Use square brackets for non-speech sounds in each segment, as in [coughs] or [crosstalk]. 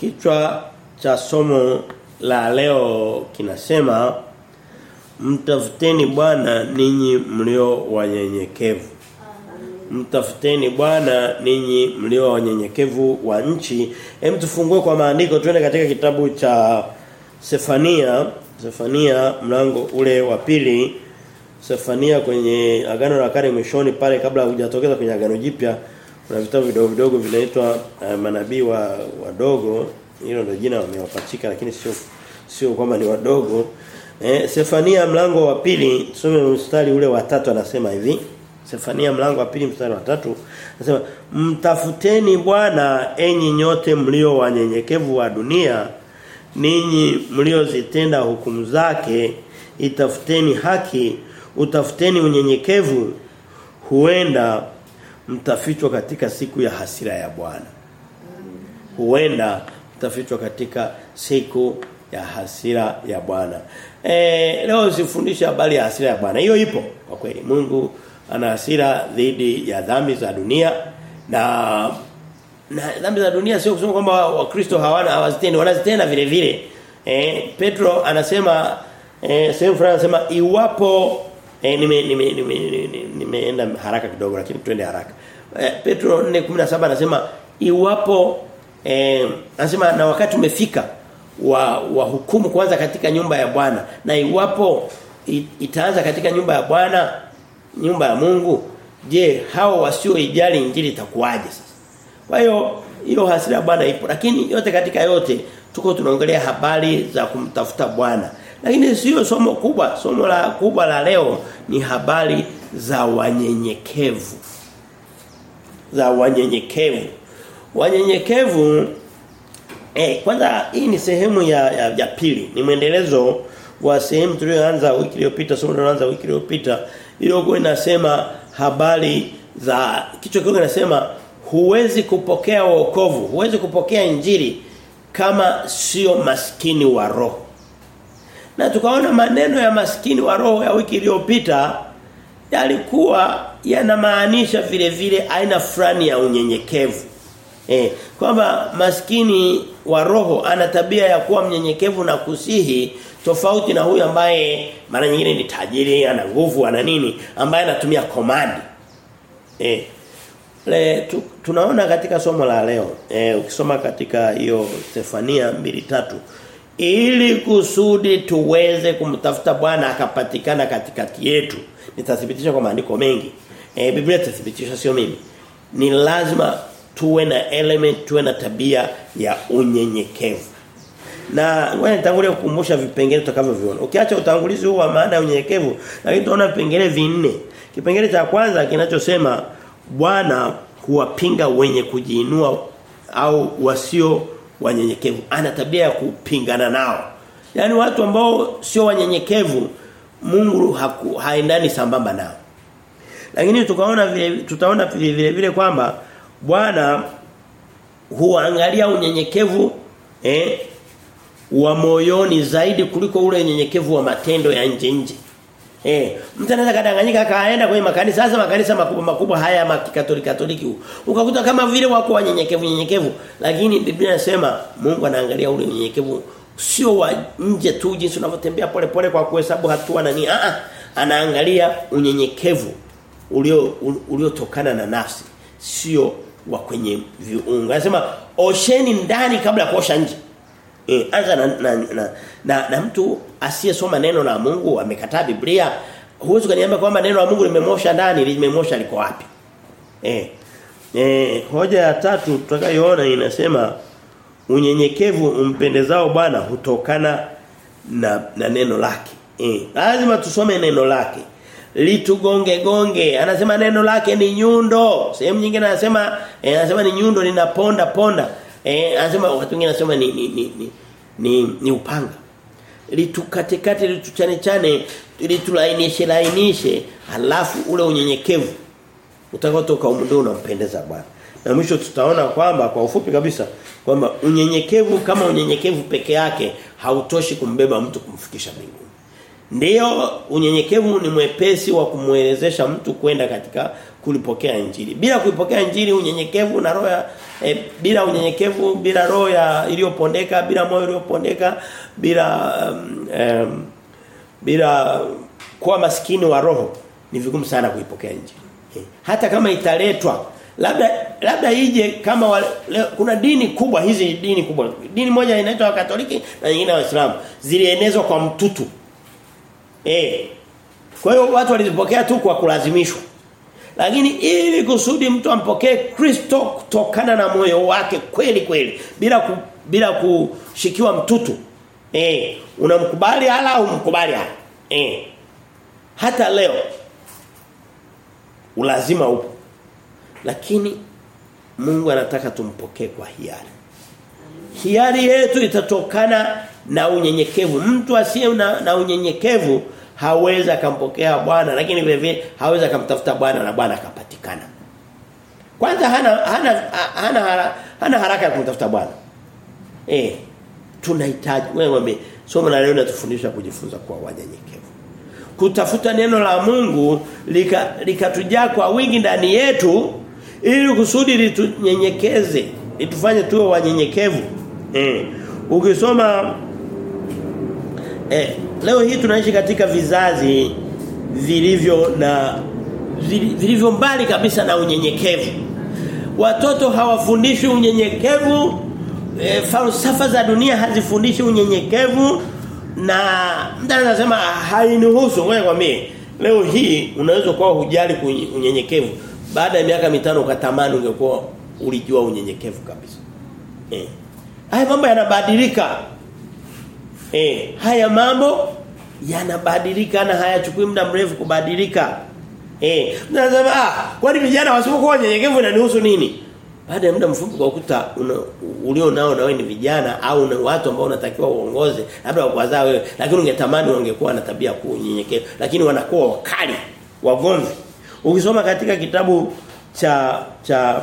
Kichwa cha somo la leo kinasema mtafuteni Bwana ninyi mlio wanyenyekevu. Mtafuteni Bwana ninyi mlio wanyenyekevu wa nchi. Hem tufungue kwa maandiko tuende katika kitabu cha Sefania, Sefania mlango ule wa pili. Sefania kwenye agano la kale mwishoni pale kabla hujatokeza kwenye agano jipya kuna vitabu vidogo vidogo vinaitwa uh, manabii wa wadogo. Hilo ndio jina wamewapachika lakini sio sio kwamba ni wadogo. Eh, Sefania mlango wa pili tusome mstari ule wa tatu anasema hivi. Sefania mlango wa pili mstari wa tatu anasema mtafuteni Bwana enyi nyote mlio wanyenyekevu wa dunia ninyi mliozitenda hukumu zake itafuteni haki utafuteni unyenyekevu huenda mtafichwa katika siku ya hasira ya Bwana. Huenda mtafichwa katika siku ya hasira ya Bwana. Eh leo sifundisha habari ya hasira ya Bwana. Hiyo ipo kwa kweli. Mungu ana hasira dhidi ya dhambi za dunia na na dhambi za dunia sio kusema kwamba wakristo hawana hawazitendi wanazitenda vile vile. Eh Petro anasema eh sehemu fulani anasema iwapo eh nime nime nimeenda nime, haraka kidogo lakini twende haraka. Eh, Petro 4:17 anasema iwapo eh anasema na wakati umefika wa wa hukumu kwanza katika nyumba ya Bwana na iwapo itaanza katika nyumba ya Bwana nyumba ya Mungu je hao wasioijali injili itakuwaje sasa kwa hiyo hiyo hasira ya Bwana ipo lakini yote katika yote tuko tunaongelea habari za kumtafuta Bwana lakini sio somo kubwa. Somo la kubwa la leo ni habari za wanyenyekevu. Za wanyenyekevu. Wanyenyekevu eh kwanza hii ni sehemu ya, ya, ya pili. Ni mwendelezo wa sehemu tulioanza wiki iliyopita somo tulioanza wiki iliyopita iliyokuwa inasema habari za kichwa kile kinasema huwezi kupokea wokovu. Huwezi kupokea injili kama sio maskini wa roho na tukaona maneno ya maskini wa roho ya wiki iliyopita yalikuwa yanamaanisha vile vile aina fulani ya unyenyekevu. Eh, kwamba maskini wa roho ana tabia ya kuwa mnyenyekevu na kusihi tofauti na huyu ambaye mara nyingine ni tajiri, ana nguvu, ana nini, ambaye anatumia komandi. Eh. Le, tu, tunaona katika somo la leo eh, ukisoma katika hiyo Stefania 2:3 ili kusudi tuweze kumtafuta Bwana akapatikana katikati yetu nitathibitisha kwa maandiko mengi. E, Biblia itathibitisha sio mimi. Ni lazima tuwe na element tuwe na tabia ya unyenyekevu. Na ngoja nitangulie kukumbusha vipengele tutakavyoviona. Ukiacha utangulizi huu wa maana ya unyenyekevu lakini tunaona vipengele vinne. Kipengele cha kwanza kinachosema Bwana huwapinga wenye kujiinua au wasio wanyenyekevu. Ana tabia ya kupingana nao. Yani watu ambao sio wanyenyekevu Mungu haku, haendani sambamba nao. Lakini tukaona vile tutaona vile vile, vile kwamba Bwana huangalia unyenyekevu eh wa moyoni zaidi kuliko ule unyenyekevu wa matendo ya nje nje Eh, mtu anaweza kadanganyika kaenda kwenye makanisa. Sasa makanisa makubwa makubwa haya ya Katoliki katoliki ukakuta kama vile wako wanyenyekevu nyenyekevu. Lakini Biblia inasema Mungu anaangalia ule unyenyekevu. Sio wa nje tu jinsi unavyotembea pole pole kwa kuhesabu hatua na nini. A a anaangalia unyenyekevu ulio uliotokana na nafsi. Sio wa kwenye viungo anasema osheni ndani kabla ya kuosha nje Eh, anza na na, na, na, na mtu asiyesoma neno la Mungu amekataa Biblia, huwezi kuniambia kwamba neno la Mungu limemosha ndani, limemosha liko wapi? Eh. Eh, hoja ya tatu tutakayoona inasema unyenyekevu umpendezao Bwana hutokana na na neno lake. Eh, lazima tusome neno lake. Litugonge gonge. Anasema neno lake ni nyundo. Sehemu nyingine anasema eh, anasema ni nyundo linaponda ponda. Eh anasema watu wengine anasema ni ni ni, ni, ni, ni upanga. Litukatekate lituchane chane litulainishe lainishe halafu ule unyenyekevu utakotoka umndo unampendeza Bwana. Na mwisho tutaona kwamba kwa ufupi kabisa kwamba unyenyekevu kama unyenyekevu peke yake hautoshi kumbeba mtu kumfikisha mbinguni. Ndiyo unyenyekevu ni mwepesi wa kumwelezesha mtu kwenda katika kulipokea injili. Bila kuipokea injili unyenyekevu na roho e, bila unyenyekevu bila roho ya iliyopondeka, bila moyo uliopondeka, bila um, um, bila kuwa maskini wa roho ni vigumu sana kuipokea injili. E, hata kama italetwa labda labda ije kama wa, le, kuna dini kubwa hizi dini kubwa. Dini moja inaitwa wa Katoliki na nyingine Waislamu. Zilienezwa kwa mtutu. Eh. Kwa hiyo watu walizipokea tu kwa kulazimishwa. Lakini ili kusudi mtu ampokee Kristo kutokana na moyo wake kweli kweli bila ku, bila kushikiwa mtutu. Eh, unamkubali hala au mkubali hala. Eh. Hata leo ulazima upo. Lakini Mungu anataka tumpokee kwa hiari. Hiari yetu itatokana na unyenyekevu. Mtu asiye na, na unyenyekevu hawezi akampokea Bwana lakini vile vile hawezi akamtafuta Bwana na Bwana akapatikana. Kwanza hana hana hana, hana, hana haraka ya kumtafuta Bwana. Eh tunahitaji wewe somo la leo linatufundisha kujifunza kwa wanyenyekevu. Kutafuta neno la Mungu likatujaa lika kwa wingi ndani yetu ili kusudi litunyenyekeze, litufanye tuwe wanyenyekevu. Eh ukisoma eh leo hii tunaishi katika vizazi vilivyo na vilivyo mbali kabisa na unyenyekevu. Watoto hawafundishi unyenyekevu, e, falsafa za dunia hazifundishi unyenyekevu na mtu anasema hainihusu wewe kwa mimi. Leo hii unaweza kuwa hujali unyenyekevu. Baada ya miaka mitano ukatamani ungekuwa ulijua unyenyekevu kabisa. Eh. Haya mambo yanabadilika. Eh, haya mambo yanabadilika na hayachukui muda mrefu kubadilika. Eh, mnasema ah, kwani vijana wasipokuwa wanyenyekevu inanihusu nini? Baada ya muda mfupi kwa ukuta ulio nao na wewe ni vijana au na watu ambao unatakiwa uongoze, labda wakwazaa wewe, lakini ungetamani wangekuwa na tabia kuu nyenyekevu, lakini wanakuwa wakali, wagomvi. Ukisoma katika kitabu cha cha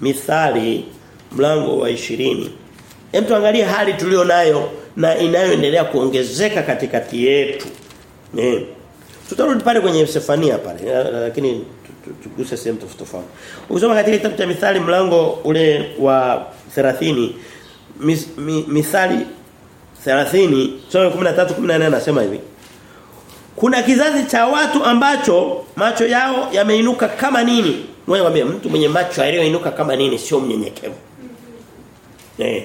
Mithali mlango wa 20 Hem tuangalie hali tulio nayo na inayoendelea kuongezeka katikati yetu. Eh. Tutarudi pale kwenye Sefania pale lakini tuguse sehemu tofauti tofauti. Ukisoma katika kitabu cha Mithali mlango ule wa 30 Mithali 30 sura 13 14 anasema hivi. Kuna kizazi cha watu ambacho macho yao yameinuka kama nini? Mwambie mtu mwenye macho yaliyoinuka kama nini sio mnyenyekevu. Eh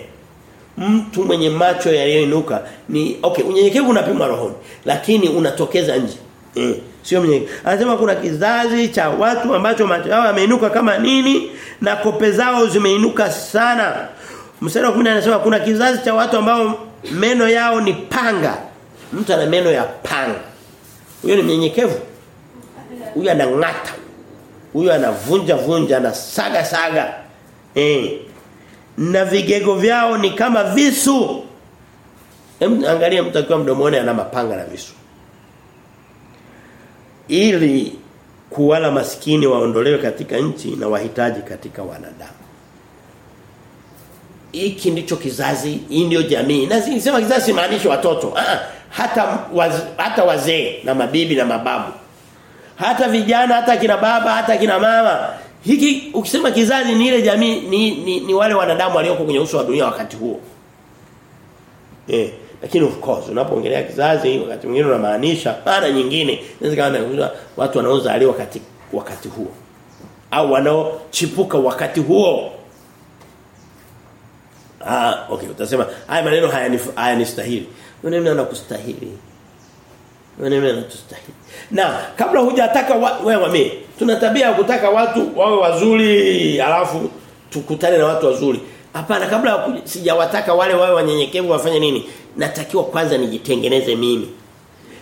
mtu mwenye macho yaliyoinuka ni okay unyenyekevu unapimwa rohoni lakini unatokeza nje. Eh sio mnyenyekevu. Anasema kuna kizazi cha watu ambacho macho yao yameinuka kama nini na kope zao zimeinuka sana. Mstari wa 10 anasema kuna kizazi cha watu ambao meno yao ni panga. Mtu ana meno ya panga. Huyo ni mnyenyekevu. Huyo anang'ata. Huyo anavunja vunja na saga saga. Eh na vigego vyao ni kama visu. Hem angalia mtu akiwa mdomoni ana mapanga na visu. Ili kuwala maskini waondolewe katika nchi na wahitaji katika wanadamu. Hiki ndicho kizazi, hii ndio jamii. Na sema kizazi simaanishi watoto. Ah, hata waz, hata wazee na mabibi na mababu. Hata vijana, hata kina baba, hata kina mama. Hiki ukisema kizazi ni ile jamii ni, ni, ni wale wanadamu walioko kwenye uso wa dunia wakati huo. Eh, lakini of course unapoongelea kizazi wakati mwingine unamaanisha mara nyingine inaweza kama watu wanaozaliwa wakati wakati huo au wanaochipuka wakati huo. Ah, okay, utasema haya maneno haya hayanistahili. Maneno yanakustahili. Maneno yanatustahili. Na kabla hujataka wewe mimi tuna tabia ya kutaka watu wawe wazuri alafu tukutane na watu wazuri. Hapana kabla sijawataka wale wawe wanyenyekevu wafanye nini? Natakiwa kwanza nijitengeneze mimi.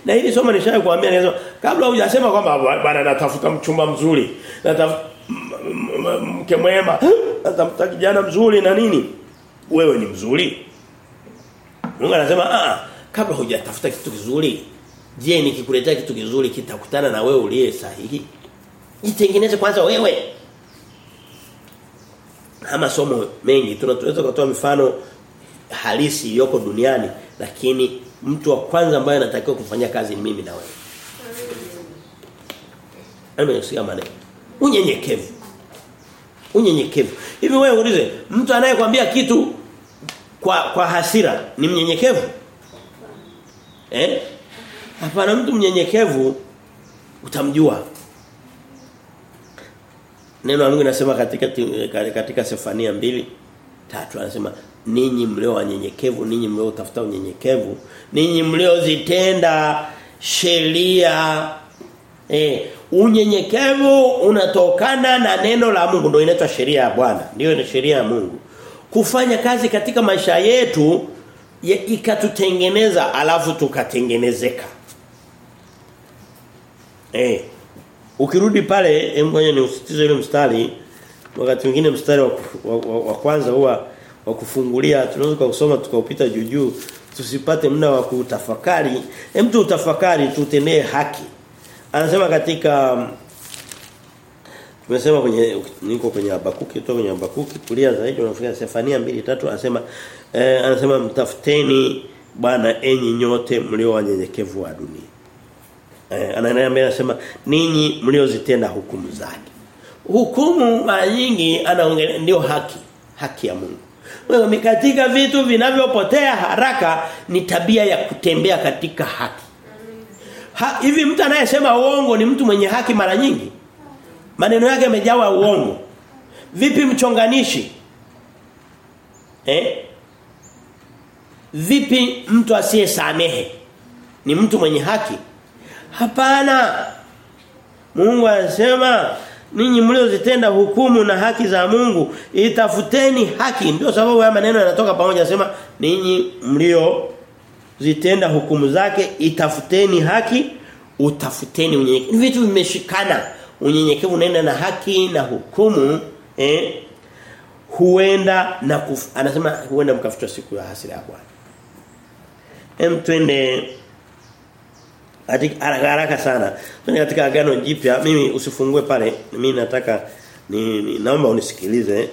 Na hili somo nishayokuambia ni naweza kabla hujasema kwamba bwana natafuta mchumba mzuri, natafuta mke mwema, natafuta kijana mzuri na nini? Wewe ni mzuri. Mungu anasema ah kabla hujatafuta kitu kizuri, je nikikuletea kitu kizuri kitakutana na wewe uliye sahihi? Jitengeneze kwanza wewe. Ama somo mengi tunaweza kutoa mifano halisi iliyoko duniani lakini mtu wa kwanza ambaye anatakiwa kufanya kazi ni mimi na wewe. Amesikia maneno. Unyenyekevu. Unyenyekevu. Hivi wewe uulize, mtu anayekwambia kitu kwa kwa hasira ni mnyenyekevu? Eh? Hapana mtu mnyenyekevu utamjua. Neno la Mungu linasema katika katika Sefania mbili tatu anasema ninyi mlio wanyenyekevu ninyi mlio utafuta unyenyekevu ninyi mliozitenda sheria. Eh unyenyekevu unatokana na neno la Mungu ndio inaitwa sheria ya Bwana ndio ni sheria ya Mungu. Kufanya kazi katika maisha yetu ikatutengeneza alafu tukatengenezeka. Eh ukirudi pale ngoja ni usitize ile mstari. Wakati mwingine mstari wa, wa, wa, wa kwanza huwa wa kufungulia. Tunaweza kusoma tukaupita juu juu. Tusipate muda wa kutafakari. Hem tu utafakari tutendee haki. Anasema katika tumesema kwenye niko kwenye Habakuki kutoka kwenye Habakuki kulia zaidi unafika Sefania 2:3 anasema eh, anasema mtafuteni Bwana enyi nyote mlio wanyenyekevu wa dunia eh, ananiambia anasema ninyi mliozitenda hukumu zake. Hukumu mara nyingi anaongelea ndio haki haki ya Mungu. Wewe katika vitu vinavyopotea haraka ni tabia ya kutembea katika haki. Ha, hivi mtu anayesema uongo ni mtu mwenye haki mara nyingi? Maneno yake yamejawa uongo. Vipi mchonganishi? Eh? Vipi mtu asiyesamehe? Ni mtu mwenye haki hapana. Mungu anasema ninyi mliozitenda hukumu na haki za Mungu itafuteni haki. Ndio sababu haya maneno yanatoka pamoja anasema ninyi mlio zitenda hukumu zake itafuteni haki utafuteni unyenyekevu. Vitu vimeshikana. Unyenyekevu unaenda na haki na hukumu eh? Huenda na kuf, anasema huenda mkafuta siku ya hasira ya Bwana. Em twende haraka haraka sana twende katika agano jipya mimi usifungue pale mimi nataka ni, ni naomba unisikilize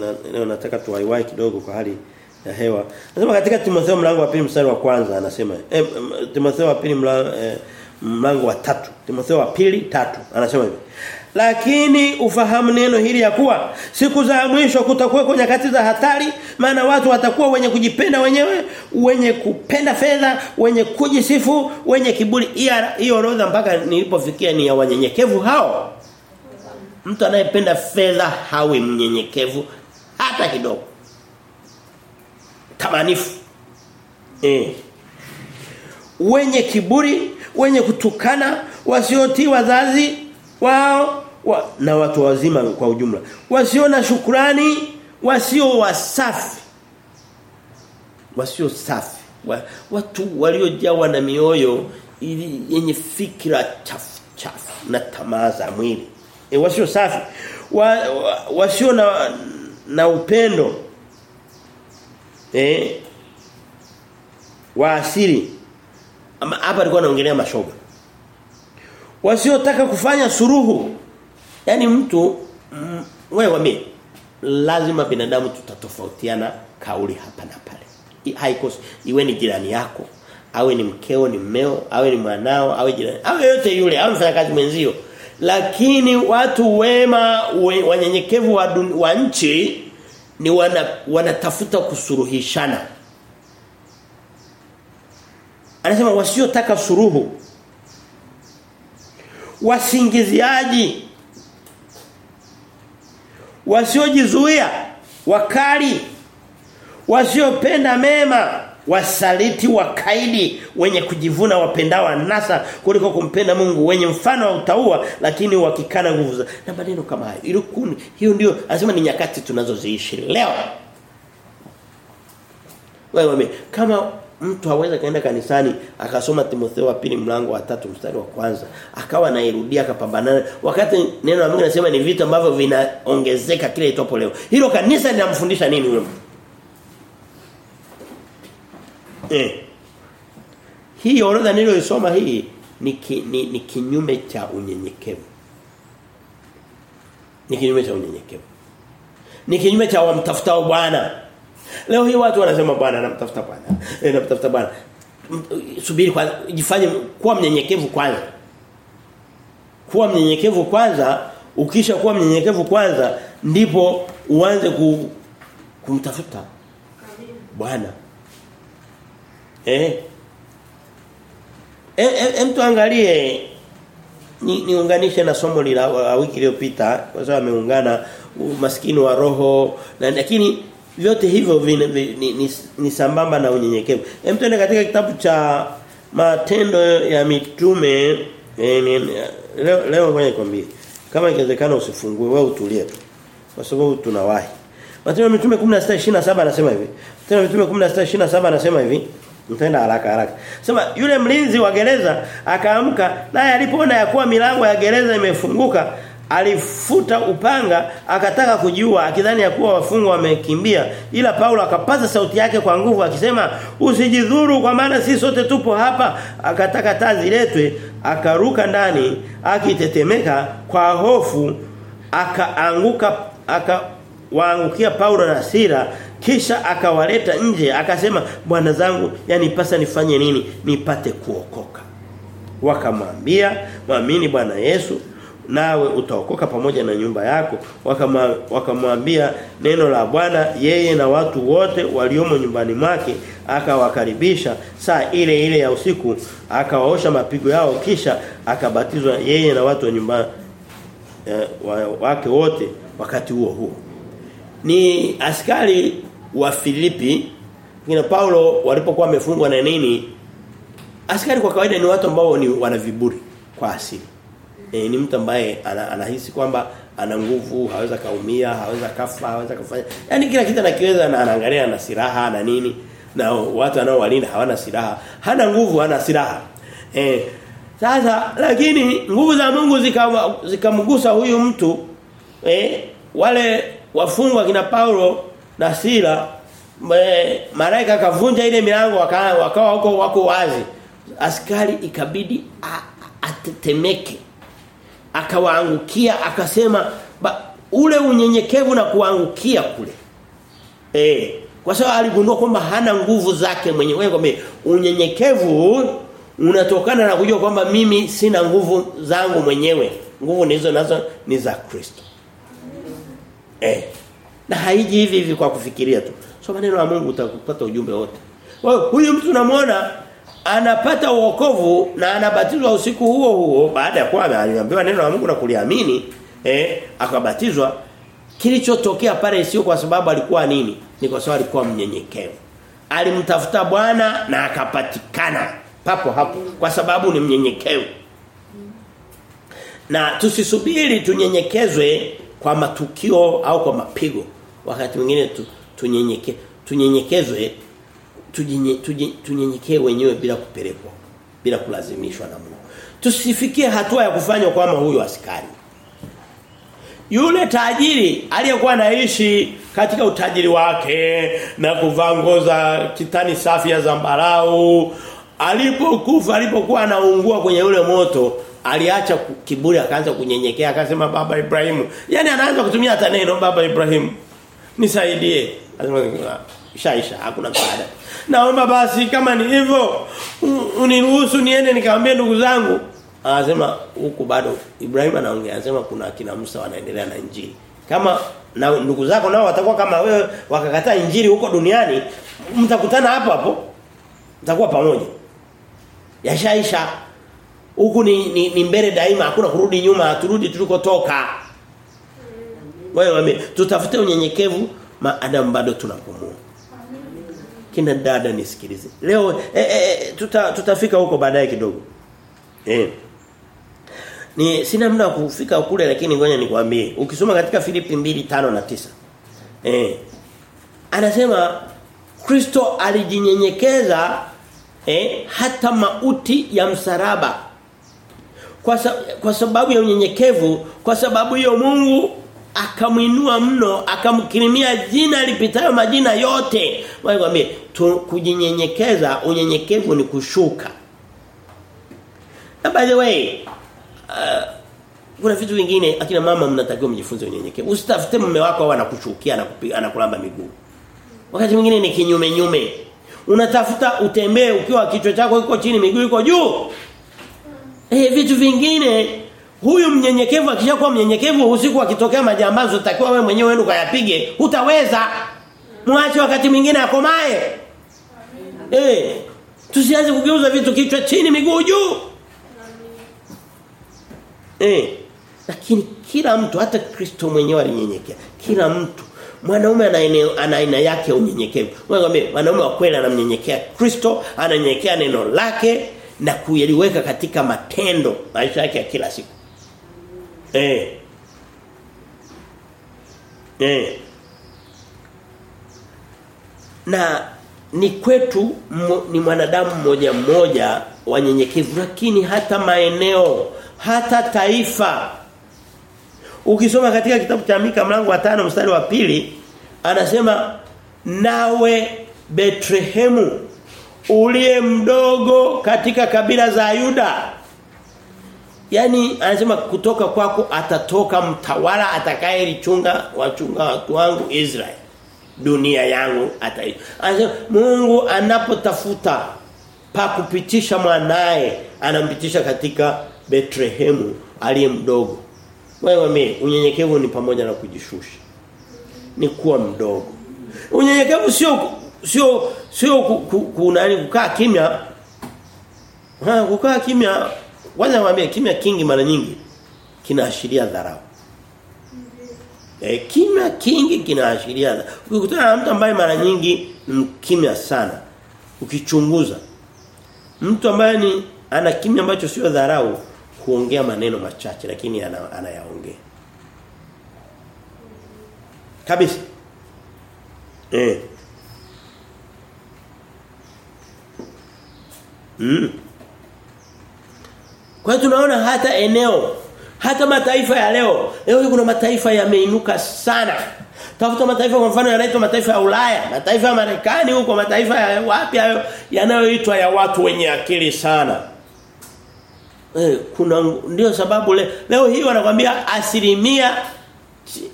na, na nataka tuwaiwai kidogo kwa hali ya hewa. Nasema katika Timotheo mlango wa pili mstari wa kwanza anasema eh, Timotheo wa pili mlango, eh, mlango wa tatu Timotheo wa pili tatu anasema hivi. Lakini ufahamu neno hili ya kuwa siku za mwisho kutakuwa kwa nyakati za hatari maana watu watakuwa wenye kujipenda wenyewe, wenye kupenda fedha, wenye kujisifu, wenye kiburi. Hiyo orodha mpaka nilipofikia ni ya wanyenyekevu hao. Mtu anayependa fedha hawi mnyenyekevu hata kidogo tamanifu eh wenye kiburi wenye kutukana wasiotii wazazi wao wa, na watu wazima kwa ujumla. Wasio na shukrani wasio wasafi. Wasio safi. Wa, watu waliojawa na mioyo yenye fikra chafu chafu na tamaa za mwili. E, wasio safi. Wa, wa, wasio na na upendo. Eh wa asili. Hapa alikuwa anaongelea mashoga. Wasiotaka kufanya suruhu yani mtu mm, wewe mimi lazima binadamu tutatofautiana kauli hapa na pale. Haikosi. Iwe ni jirani yako awe ni mkeo ni mmeo awe ni mwanao awe jirani awe yote yule awe mfanyakazi mwenzio. Lakini watu wema we, wanyenyekevu wa, wa nchi ni wana, wanatafuta kusuruhishana anasema wasiotaka suruhu wasingiziaji wasiojizuia wakali wasiopenda mema wasaliti wakaidi wenye kujivuna wapendao anasa kuliko kumpenda Mungu wenye mfano wa utaua lakini wakikana nguvu za na maneno kama hayo. Ilikuni hiyo ndio anasema ni nyakati tunazoziishi leo. Wewe kama mtu haweza kaenda kanisani akasoma Timotheo wa pili mlango wa tatu mstari wa kwanza akawa anairudia akapambana. Wakati neno la Mungu linasema ni vitu ambavyo vinaongezeka kile itopo leo. Hilo kanisa linamfundisha nini huyo eh. Hii orodha niliyosoma hii ni, ki, ni ni kinyume cha unyenyekevu. Ni kinyume cha unyenyekevu. Ni kinyume cha wamtafutao Bwana Leo hii watu wanasema bwana namtafuta bwana. Eh namtafuta bwana. subiri kwanza jifanye kuwa mnyenyekevu kwanza. Kuwa mnyenyekevu kwanza, ukisha kuwa mnyenyekevu kwanza ndipo uanze ku, kumtafuta Bwana. Eh? Eh, eh mtu angalie ni niunganishe na somo la wiki iliyopita kwa sababu ameungana umaskini wa roho na lakini vyote hivyo vina, ni, ni, ni sambamba na unyenyekevu. Hem tuende katika kitabu cha Matendo ya Mitume eh, leo leo ngoja nikwambie. Kama ikiwezekana usifungue wewe utulie tu. Kwa sababu tunawahi. Matendo ya Mitume 16:27 anasema hivi. Matendo ya Mitume 16:27 anasema hivi. Mtaenda haraka haraka. Sema yule mlinzi wa gereza akaamka naye alipoona ya kuwa milango ya gereza imefunguka alifuta upanga akataka kujua akidhani ya kuwa wafungwa wamekimbia. Ila Paulo akapaza sauti yake kwa nguvu akisema usijidhuru kwa maana sisi sote tupo hapa. Akataka taa ziletwe akaruka ndani akitetemeka kwa hofu akaanguka akawaangukia Paulo na Sila kisha akawaleta nje akasema bwana zangu yani pasa nifanye nini? Nipate kuokoka. Wakamwambia waamini bwana Yesu nawe utaokoka pamoja na nyumba yako. Wakamwambia neno la Bwana yeye na watu wote waliomo nyumbani mwake akawakaribisha saa ile ile ya usiku akawaosha mapigo yao kisha akabatizwa yeye na watu wa nyumba eh, wake wote wakati huo huo. Ni askari wa Filipi kina Paulo walipokuwa wamefungwa na nini askari kwa kawaida ni watu ambao ni wana viburi kwa asili e, ni mtu ambaye anahisi kwamba ana nguvu, haweza kaumia, haweza kafa, haweza kufanya. Yaani kila kitu anakiweza na anaangalia na silaha na nini. Na watu anaowalinda hawana silaha. Hana nguvu, hana silaha. Eh sasa lakini nguvu za Mungu zikamgusa zika huyu mtu eh wale wafungwa kina Paulo na Sila malaika akavunja ile milango wakawa wako wako wazi. Askari ikabidi atetemeke akawaangukia akasema ba, ule unyenyekevu na kuangukia kule. Eh kwa sababu aligundua kwamba hana nguvu zake mwenyewe. Kwamba unyenyekevu unatokana na kujua kwamba mimi sina nguvu zangu mwenyewe. Nguvu nizo nazo ni za Kristo. Eh na haiji hivi hivi kwa kufikiria tu. Soma neno la Mungu utakupata ujumbe wote. Kwa huyu mtu unamwona anapata wokovu na anabatizwa usiku huo huo baada ya kuwa aliambiwa neno la Mungu na kuliamini eh akabatizwa. Kilichotokea pale sio kwa sababu alikuwa nini? Ni kwa sababu alikuwa mnyenyekevu. Alimtafuta Bwana na akapatikana papo hapo kwa sababu ni mnyenyekevu. Na tusisubiri tunyenyekezwe kwa matukio au kwa mapigo. Wakati mwingine tu, tunyenyeke tunyenyekezwe tunyenyekee wenyewe bila kupelekwa bila kulazimishwa na Mungu. Tusifikie hatua ya kufanywa kama huyo askari. Yule tajiri aliyekuwa anaishi katika utajiri wake na kuvaa nguo za kitani safi ya zambarau alipokufa alipokuwa anaungua kwenye ule moto aliacha kiburi akaanza kunyenyekea akasema baba Ibrahimu. Yani anaanza kutumia hata neno baba Ibrahimu nisaidie. Shaisha hakuna msaada naomba basi kama ni hivyo uniruhusu niende nikamwambie ndugu zangu. Anasema huku bado. Ibrahim anaongea anasema kuna akina Musa wanaendelea na injili. Kama na ndugu zako nao watakuwa kama wewe wakakataa injili huko duniani mtakutana hapo hapo mtakuwa pamoja. Yashaisha. Huku ni, ni, ni mbele daima hakuna kurudi nyuma turudi tulikotoka. Wewe tutafute unyenyekevu maadamu bado tunapumua kina dada nisikilize. Leo eh, eh, tuta, tutafika huko baadaye kidogo. Eh. Ni sina muda kufika kule lakini ngoja nikwambie. Ukisoma katika Filipi 2:5 na 9 eh. Anasema Kristo alijinyenyekeza eh hata mauti ya msalaba. Kwa, sa, kwa sababu ya unyenyekevu kwa sababu hiyo Mungu akamwinua mno akamkirimia jina lipitayo majina yote. Mwambie kujinyenyekeza unyenyekevu ni kushuka. Na by the way uh, kuna vitu vingine akina mama mnatakiwa mjifunze unyenyekevu. Usitafute mume wako au anakushukia anakulamba miguu. Wakati mwingine ni kinyume nyume. Unatafuta utembee ukiwa kichwa chako kiko chini miguu iko juu. Eh vitu vingine huyu mnyenyekevu akishakuwa mnyenyekevu usiku akitokea majambazi utakiwa wewe mwenyewe uende ukayapige hutaweza. Mwache wakati mwingine akomae eh tusianze kugeuza vitu kichwa chini miguu juu. Eh lakini kila mtu hata Kristo mwenyewe alinyenyekea. Kila mtu. Mwanaume ana eneo ana aina yake ya unyenyekevu. Wewe mwanaume wa kweli anamnyenyekea Kristo ananyenyekea neno lake na kuyeliweka katika matendo maisha yake ya kila siku. Eh. Eh. Na ni kwetu ni mwanadamu mmoja mmoja wanyenyekevu lakini hata maeneo hata taifa Ukisoma katika kitabu cha Mika mlango wa tano mstari wa pili anasema nawe Betlehemu uliye mdogo katika kabila za Yuda yani anasema kutoka kwako atatoka mtawala atakayelichunga wachunga watu wangu Israel. Dunia yangu hata hiyo. Anasema Mungu anapotafuta pa kupitisha mwanae anampitisha katika Betlehemu aliye mdogo. Wewe mimi unyenyekevu ni pamoja na kujishusha. Ni kuwa mdogo. Unyenyekevu sio sio sio kunani kukaa kimya. Ha kukaa kimya kwanza mwambie kimya kingi mara nyingi kinaashiria dharau. Eh kimya kingi kinaashiria. Ukikutana na mtu ambaye mara nyingi mkimya kimya sana. Ukichunguza mtu ambaye ni ana kimya ambacho sio dharau kuongea maneno machache lakini anayaongea. Ana Kabisa. Eh. Mm. Kwa tunaona hata eneo hata mataifa ya leo leo kuna mataifa yameinuka sana. Tafuta mataifa kwa mfano yanaitwa mataifa ya Ulaya, mataifa ya Marekani huko mataifa ya wapi hayo yanayoitwa ya watu wenye akili sana. Eh kuna ndio sababu le, leo hii wanakuambia asilimia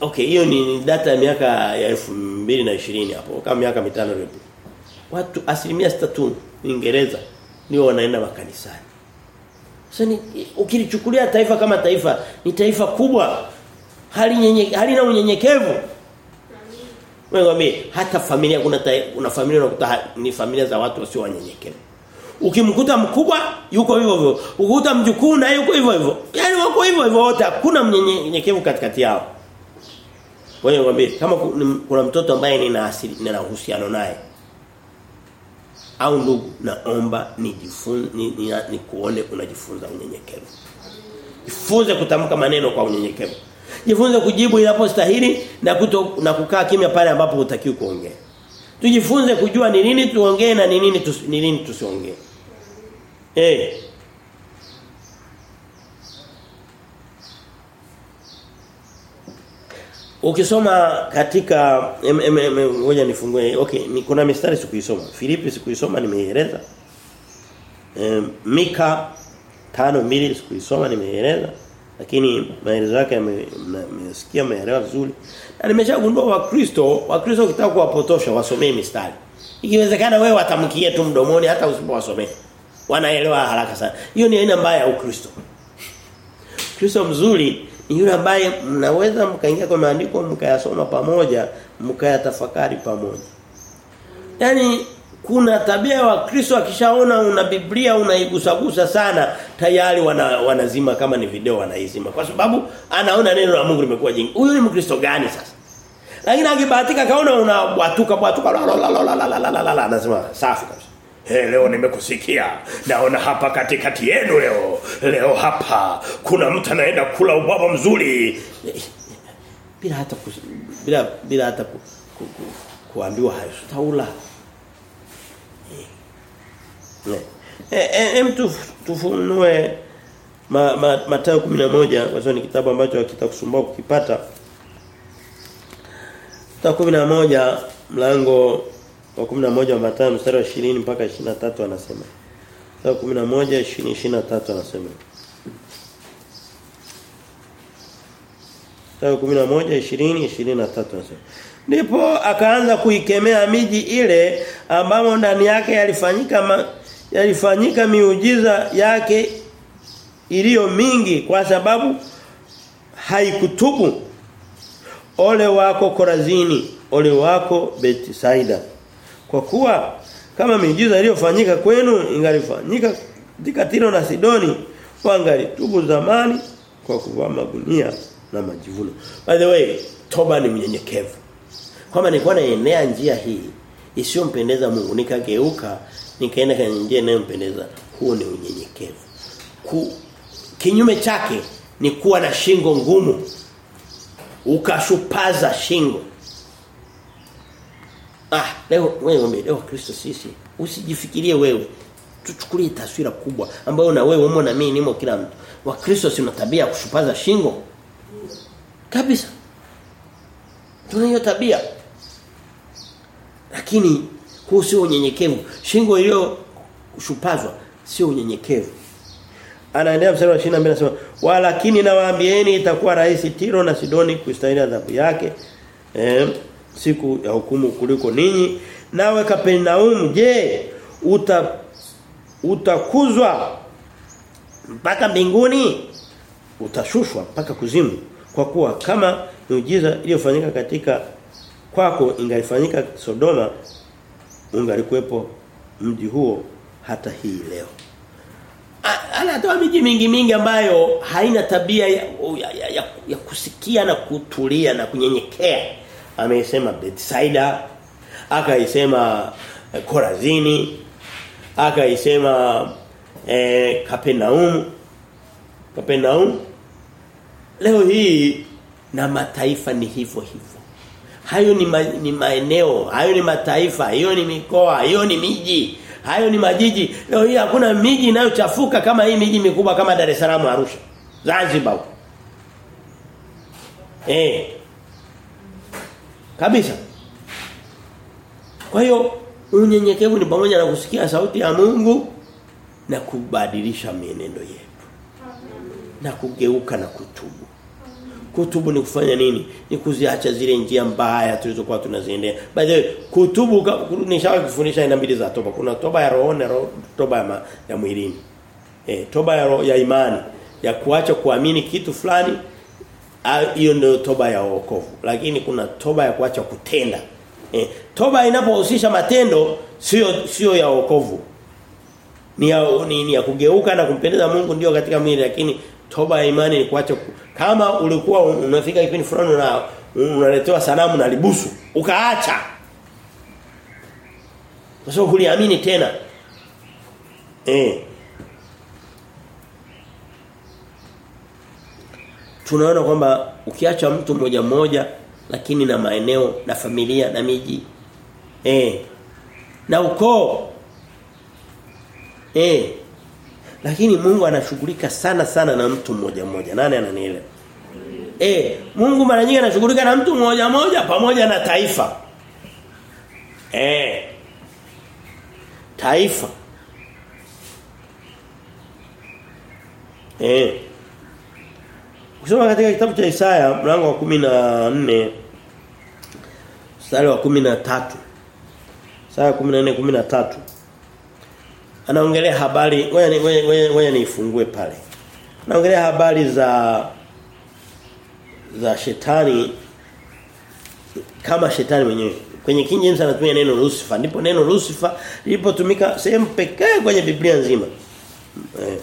okay hiyo ni data ya miaka ya 2020 hapo kama miaka mitano iliyopita. Watu asilimia 6 Uingereza ndio wanaenda makanisani. Sasa ni ukilichukulia taifa kama taifa ni taifa kubwa hali nyenye hali na unyenyekevu. Wewe hata familia kuna kuna familia unakuta ni familia za watu wasio wanyenyekevu. Ukimkuta mkubwa yuko hivyo hivyo. Ukuta mjukuu na yuko hivyo hivyo. Yaani wako hivyo hivyo wote hakuna mnyenyekevu katikati yao. Wewe kama kuna mtoto ambaye nina asili nina uhusiano naye au ndugu naomba nijifunze ni, ni, ni kuone unajifunza unyenyekevu. Jifunze kutamka maneno kwa unyenyekevu. Jifunze kujibu inapostahili na kuto, na kukaa kimya pale ambapo hutakiwi kuongea. Tujifunze kujua ni nini tuongee na ni nini tusi, ni nini tusiongee. Eh. Ukisoma katika ngoja nifungue okay ni kuna mistari sikuisoma. Filipi sikuisoma nimeeleza e, Mika tano mbili sikuisoma nimeeleza lakini maelezo yake yamesikia maelezo vizuri. Na nimeshagundua wakristo wakristo kitaka kuwapotosha wasomee mistari. Ikiwezekana wewe watamkie tu mdomoni hata usipowasomee. Wanaelewa haraka sana. Hiyo ni aina mbaya ya ukristo. Kristo mzuri yule ambaye mnaweza mkaingia kwa maandiko mkayasoma pamoja mkayatafakari pamoja yani kuna tabia ya wakristo akishaona una Biblia unaigusagusa sana tayari wana, wanazima kama ni video wanaizima kwa sababu anaona neno la Mungu limekuwa jingi huyu ni mkristo gani sasa lakini akibahatika kaona unabwatuka bwatuka la la la la la la la anasema safi la Hey, leo nimekusikia. Naona hapa katikati yenu leo. Leo hapa kuna mtu anaenda kula ubaba mzuri. Bila hata kus, bila bila hata ku, ku, ku, kuambiwa hayo taula. Eh. Eh, em tu tufunue ma, ma, Mathayo 11 kwa sababu ni kitabu ambacho kitakusumbua kukipata. Mathayo 11 mlango wa 11 wa Mathayo mstari wa 20 mpaka 23 anasema. Mathayo 11 20 23 anasema. Mathayo 11 20 23 anasema. ndipo akaanza kuikemea miji ile ambamo ndani yake yalifanyika ma, yalifanyika miujiza yake iliyo mingi kwa sababu haikutubu ole wako Korazini ole wako Betisaida kwa kuwa kama miujiza iliyofanyika kwenu ingalifanyika katika Tiro na Sidoni wangalitubu zamani kwa kuvaa magunia na majivuno. By the way toba ni mnyenyekevu. Kwamba nilikuwa naenea njia hii isiyompendeza Mungu nikageuka nikaenda kwenye njia inayompendeza. Huo ni unyenyekevu. Ku, kinyume chake ni kuwa na shingo ngumu. Ukashupaza shingo ah leo wewe leo Kristo sisi usijifikirie wewe. Tuchukulie taswira kubwa ambayo na wewe umo na mimi nimo kila mtu. Wa Kristo si una tabia kushupaza shingo? Kabisa. Tuna hiyo tabia. Lakini huu sio unyenyekevu. Shingo iliyo kushupazwa sio unyenyekevu. Anaendelea mstari wa 22 anasema walakini nawaambieni itakuwa rahisi Tiro na Sidoni kustahili adhabu yake. Eh, siku ya hukumu kuliko ninyi. Nawe Kapernaum je uta utakuzwa mpaka mbinguni? Utashushwa mpaka kuzimu. Kwa kuwa kama miujiza iliyofanyika katika kwako ingalifanyika Sodoma ungalikuwepo mji huo hata hii leo. Anatoa miji mingi mingi ambayo haina tabia ya, ya, ya, ya, ya kusikia na kutulia na kunyenyekea ameisema Bethsaida akaisema eh, Korazini akaisema eh, Kapernaum. Kapernaum leo hii na mataifa ni hivyo hivyo. Hayo ni, ma, ni maeneo hayo ni mataifa hiyo ni mikoa hiyo ni miji hayo ni majiji. Leo hii hakuna miji inayochafuka kama hii miji mikubwa kama Dar es Salaam Arusha Zanzibar eh kabisa. Kwa hiyo unyenyekevu ni pamoja na kusikia sauti ya Mungu na kubadilisha mienendo yetu. Na kugeuka na kutubu. Kutubu ni kufanya nini? Ni kuziacha zile njia mbaya tulizokuwa tunaziendea. By the way kutubu nishawahi kufundisha aina mbili za toba. Kuna toba ya roho na toba ya, ma, ya mwilini. Eh toba ya roho, ya imani. Ya kuacha kuamini kitu fulani hiyo ndio toba ya wokovu. Lakini kuna toba ya kuacha kutenda. Eh toba inapohusisha matendo sio sio ya wokovu. Ni ya, ni, ni ya kugeuka na kumpendeza Mungu ndio katika mwili lakini toba ya imani ni kuacha kama ulikuwa unafika kipindi fulani na unaletewa sanamu na libusu ukaacha. Kwa sababu huliamini tena. Eh tunaona kwamba ukiacha mtu mmoja mmoja lakini na maeneo na familia na miji eh na ukoo eh lakini Mungu anashughulika sana sana na mtu mmoja mmoja. Nani ananielewa? Eh, Mungu mara nyingi anashughulika na mtu mmoja mmoja pamoja na taifa. Eh. Taifa. Eh. Kusoma katika kitabu cha Isaya mlango wa 14 mstari wa 13. Isaya 14 13 anaongelea habari ngoja ngoja niifungue pale. Anaongelea habari za za shetani kama shetani mwenyewe. Kwenye King James anatumia neno Lucifer. Ndipo neno Lucifer lilipotumika sehemu pekee kwenye Biblia nzima. Eh,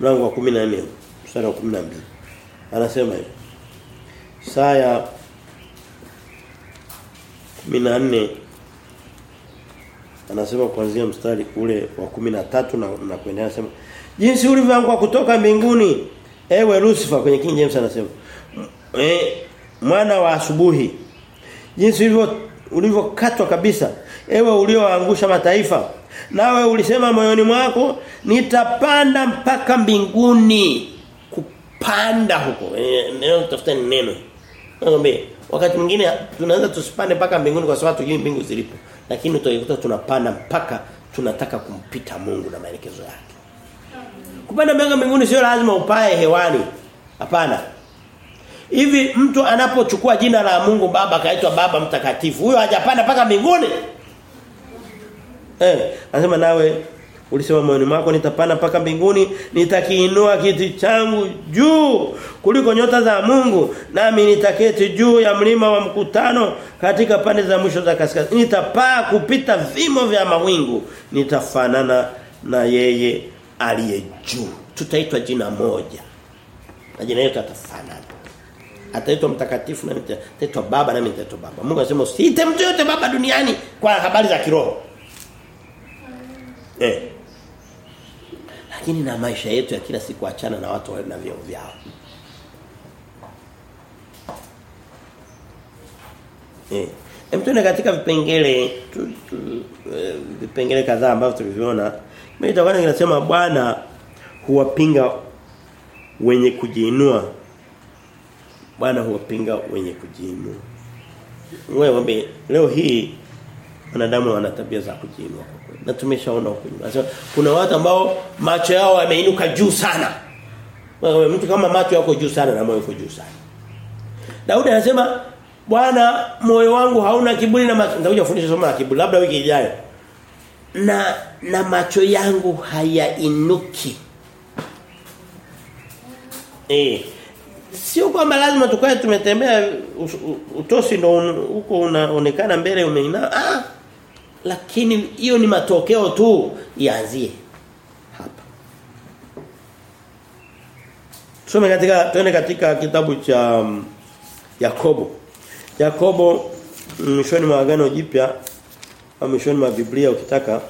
mlango wa 14 mstari wa 12. Anasema hivi. Saya 14 anasema kuanzia mstari ule wa 13 na, na kuendelea anasema jinsi ulivyoangua kutoka mbinguni ewe Lucifer kwenye King James anasema e, mwana wa asubuhi jinsi ulivyo ulivyokatwa kabisa ewe ulioangusha mataifa nawe ulisema moyoni mwako nitapanda mpaka mbinguni kupanda huko. E, neno tafuta ni neno. Ngombe wakati mwingine tunaanza tusipande mpaka mbinguni kwa sababu tujui mbingu zilipo. Lakini utaikuta tunapanda mpaka tunataka kumpita Mungu na maelekezo yake. Kupanda mbinguni sio lazima upae hewani. Hapana. Hivi mtu anapochukua jina la Mungu Baba kaitwa Baba mtakatifu, huyo hajapanda mpaka mbinguni? Eh, anasema nawe ulisema moyoni mwako nitapanda mpaka mbinguni, nitakiinua kiti changu juu kuliko nyota za Mungu, nami nitaketi juu ya mlima wa mkutano katika pande za mwisho za kaskazini. Nitapaa kupita vimo vya mawingu, nitafanana na yeye aliye juu. Tutaitwa jina moja. Na jina yetu atafanana. Ataitwa mtakatifu na ataitwa baba na nitaitwa baba. Mungu anasema usiite mtu yote baba duniani kwa habari za kiroho. Eh. Lakini na maisha yetu ya kila siku achana na watu na vyao vyao. Eh. Hem tuende katika vipengele tu, tu, eh, vipengele kadhaa ambavyo tuliviona. Mimi nitakwenda ninasema Bwana huwapinga wenye kujiinua. Bwana huwapinga wenye kujiinua. Wewe leo hii wanadamu wana tabia za kujiinua kwa kweli. Na tumeshaona huko nyuma. Sasa kuna watu ambao macho yao yameinuka juu sana. Wewe mtu kama macho yako juu sana na moyo uko juu sana. Daudi anasema Bwana moyo wangu hauna kiburi na macho. nitakuja kufundisha somo la kiburi labda wiki ijayo. Na na macho yangu hayainuki. Eh sio kwamba lazima tukae tumetembea utosi ndo huko unaonekana mbele umeinama ah lakini hiyo ni matokeo tu. Ianzie hapa. Tusome katika tuende katika kitabu cha um, Yakobo. Yakobo mwishoni mwa agano jipya au mwishoni mwa Biblia ukitaka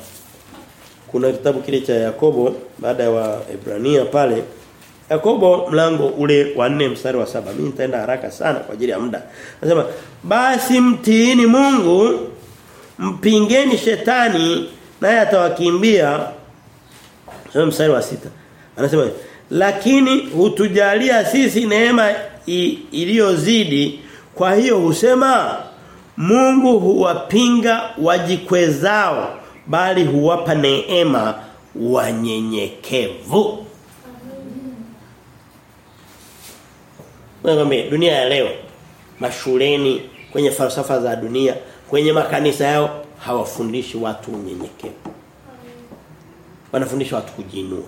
kuna kitabu kile cha Yakobo baada ya Waebrania pale. Yakobo mlango ule wa 4 mstari wa saba. Mimi nitaenda haraka sana kwa ajili ya muda. Anasema basi mtiini Mungu mpingeni shetani naye atawakimbia. sio mstari wa sita Anasema lakini hutujalia sisi neema iliyozidi kwa hiyo husema Mungu huwapinga wajikwezao bali huwapa neema wanyenyekevu. Ngombe dunia ya leo mashuleni kwenye falsafa za dunia kwenye makanisa yao hawafundishi watu unyenyekevu. Wanafundisha watu kujinua,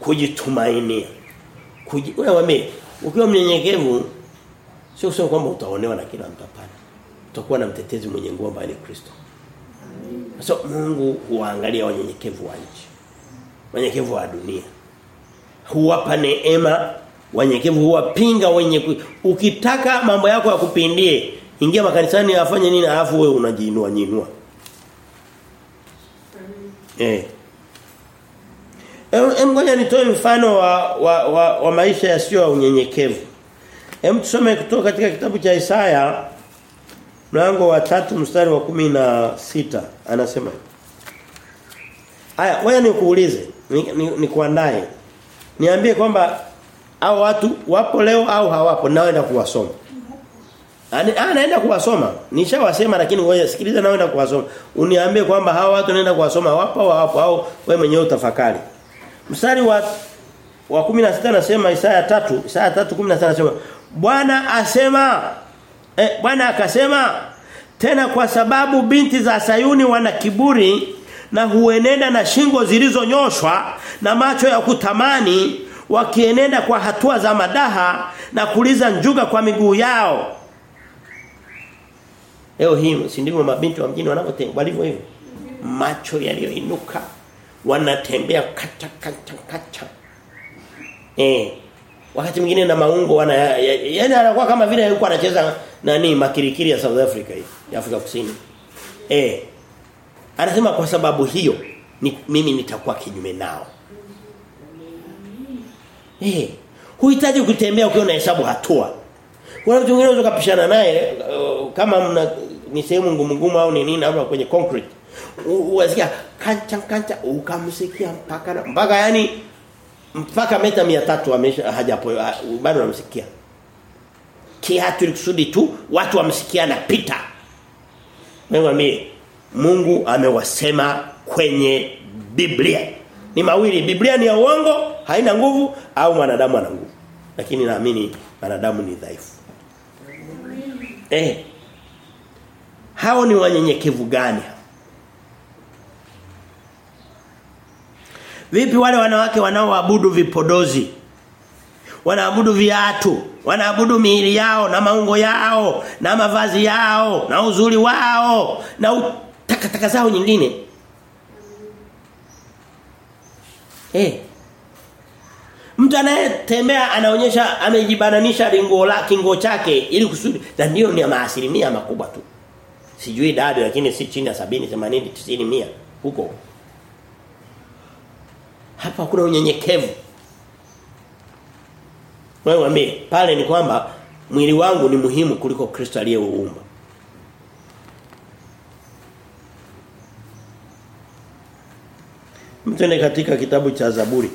kujitumainia. Kuji, wewe ukiwa mnyenyekevu sio kusema kwamba utaonewa na kila mtu hapana. Utakuwa na mtetezi mwenye nguvu ambaye ni Kristo. So Mungu huangalia wanyenyekevu wa nchi. Wanyenyekevu wa dunia. Huwapa neema wanyenyekevu huwapinga wenye ku... ukitaka mambo yako ya kupindie ingia makanisani afanye nini alafu wewe unajiinua nyinua eh Em ngoja nitoe mfano wa, wa, wa, wa maisha yasiyo ya unyenyekevu. Hem tusome kutoka katika kitabu cha Isaya mlango wa tatu mstari wa kumi na sita anasema Aya, wewe nikuulize, nikuandae. Ni, ni Niambie kwamba au watu wapo leo au hawapo naenda kuwasoma. Ah naenda kuwasoma. Nishawasema lakini wewe sikiliza naenda kuwasoma. Uniambie kwamba hawa watu naenda kuwasoma wapo au hawapo au wewe mwenyewe utafakari. Mstari wa wa 16 nasema Isaya 3, Isaya 3:16 anasema Bwana asema eh Bwana akasema tena kwa sababu binti za Sayuni wana kiburi na huenenda na shingo zilizonyoshwa na macho ya kutamani wakienenda kwa hatua za madaha na kuliza njuga kwa miguu yao. Leo hii si ndivyo mabinti wa mjini wanavyotembea walivyo hivyo. Macho yaliyoinuka wanatembea kacha kacha kacha. Eh. Wakati mwingine na maungo wana yaani anakuwa kama vile yuko anacheza nani makirikiri ya South Africa hii, ya Afrika Kusini. Eh. Anasema kwa sababu hiyo ni, mimi nitakuwa kinyume nao. Eh. Huhitaji kutembea ukiwa unahesabu hatua. Kuna mtu mwingine unaweza kupishana naye uh, kama mna ni sehemu ngumu ngumu au ni nini au kwenye concrete. Unasikia kancha kancha ukamsikia mpaka mpaka yani mpaka meta 300 amesha hajapo bado anamsikia. Kiatu kusudi tu watu wamsikia na pita. Mimi Mungu amewasema kwenye Biblia. Ni mawili, Biblia ni ya uongo, haina nguvu au mwanadamu ana nguvu. Lakini naamini mwanadamu ni dhaifu. Eh. Hao ni wanyenyekevu gani? Vipi wale wanawake wanaoabudu vipodozi? Wanaabudu viatu, wanaabudu miili yao na maungo yao na mavazi yao na uzuri wao na takataka zao nyingine. Eh. Mtu anayetembea anaonyesha amejibananisha lingo la kingo chake ili kusudi na ndio ni maasilimia makubwa tu. Sijui idadi lakini si chini ya 70, 80, 90, 100 huko. Hapa kuna unyenyekevu. Wewe mwambie pale ni kwamba mwili wangu ni muhimu kuliko Kristo aliyeuumba. Mtende katika kitabu cha Zaburi.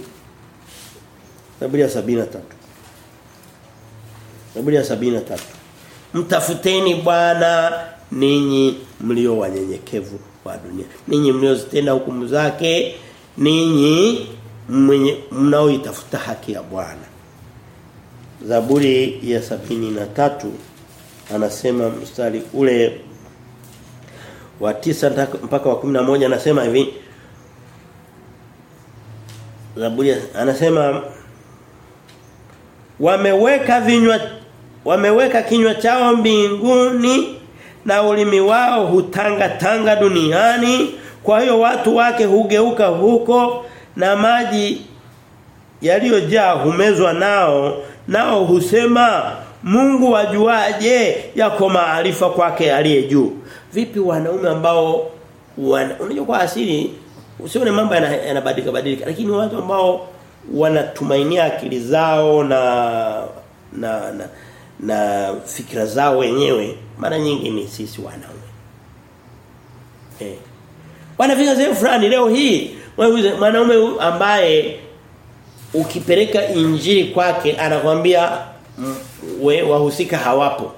Zaburi ya 73. Zaburi ya 73. Mtafuteni Bwana ninyi mlio wanyenyekevu wa dunia. Ninyi mliozitenda hukumu zake, ninyi mnaoitafuta haki ya Bwana. Zaburi ya sabini na tatu anasema mstari ule wa tisa mpaka wa kumi na moja anasema hivi Zaburi anasema wameweka vinywa wameweka kinywa chao mbinguni na ulimi wao hutanga tanga duniani. Kwa hiyo watu wake hugeuka huko na maji yaliyojaa humezwa nao nao husema Mungu wajuaje yako maarifa kwake aliye juu? Vipi wanaume ambao wana, unajua kwa asili usione mambo yanabadilika badilika lakini watu ambao wanatumainia akili zao na na na, na fikra zao wenyewe mara nyingi ni sisi wanaume. Eh wanafika sehemu fulani leo hii mwanaume ambaye ukipeleka injili kwake anakwambia we wahusika hawapo.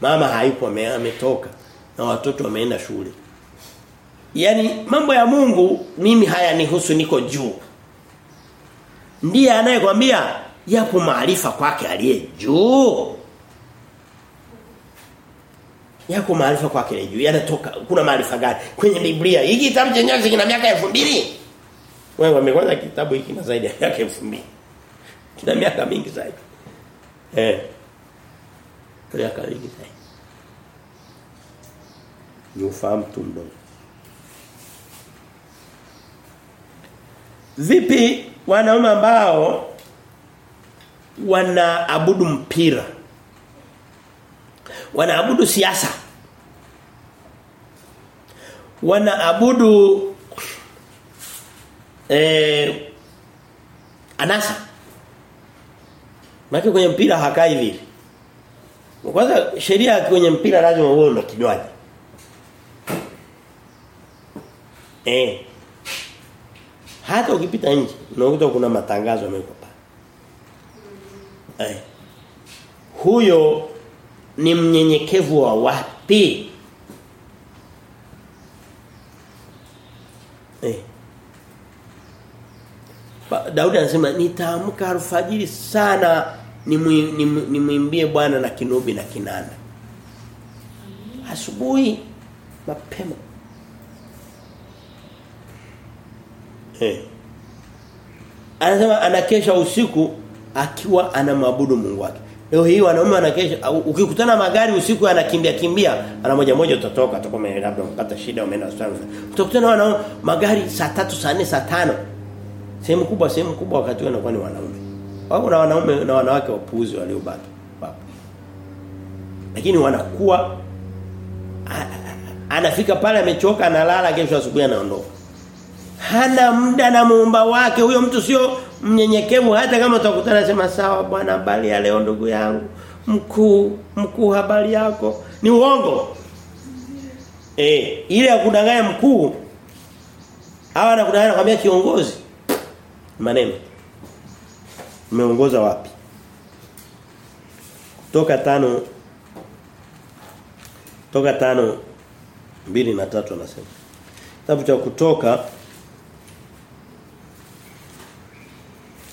Mama hayupo ametoka na watoto wameenda shule. Yani mambo ya Mungu mimi haya nihusu niko juu ndiye anayekwambia yapo maarifa kwake aliye juu. Yako maarifa kwake aliye juu. Yanatoka kuna maarifa gani? Kwenye Biblia hiki kitabu chenyewe kina miaka 2000 wewe umekwenda kitabu hiki na zaidi ya miaka 2000 kina miaka mingi zaidi. Eh. Miaka mingi zaidi. Ni ufahamu tu mdogo. Vipi wanaume ambao wanaabudu mpira? Wanaabudu siasa. Wanaabudu eh anasa. Maki kwenye mpira hakai vile. Kwanza sheria kwenye mpira lazima uwe na kinywaji. Eh hata ukipita nje unakuta kuna matangazo yamewekwa pale. Eh. Huyo ni mnyenyekevu wa wapi? Eh. Daudi anasema nitaamka alfajiri sana nimwimbie ni, Bwana na kinubi na kinanda. Asubuhi mapema Eh. Anasema anakesha usiku akiwa anamwabudu Mungu wake. Leo hii wanaume wanakesha ukikutana magari usiku anakimbia kimbia ana moja moja utatoka atakoma labda ukapata shida umeenda hospitali. Utakutana wanaume magari saa tatu saa nne saa tano Sehemu kubwa sehemu kubwa wakati wao ni wanaume. Wao na wanaume na wanawake wapuuzi waliobaki. Lakini wanakuwa anafika pale amechoka analala kesho asubuhi anaondoka hana muda na muumba wake huyo mtu sio mnyenyekevu hata kama utakutana sema sawa bwana habari ya leo ndugu yangu? Mkuu mkuu habari yako? Ni uongo? Eh ile ya kudanganya mkuu hawa anakudanganya kwambia kiongozi. Maneno. Umeongoza wapi? Toka tano toka tano mbili na tatu anasema. Kitabu cha kutoka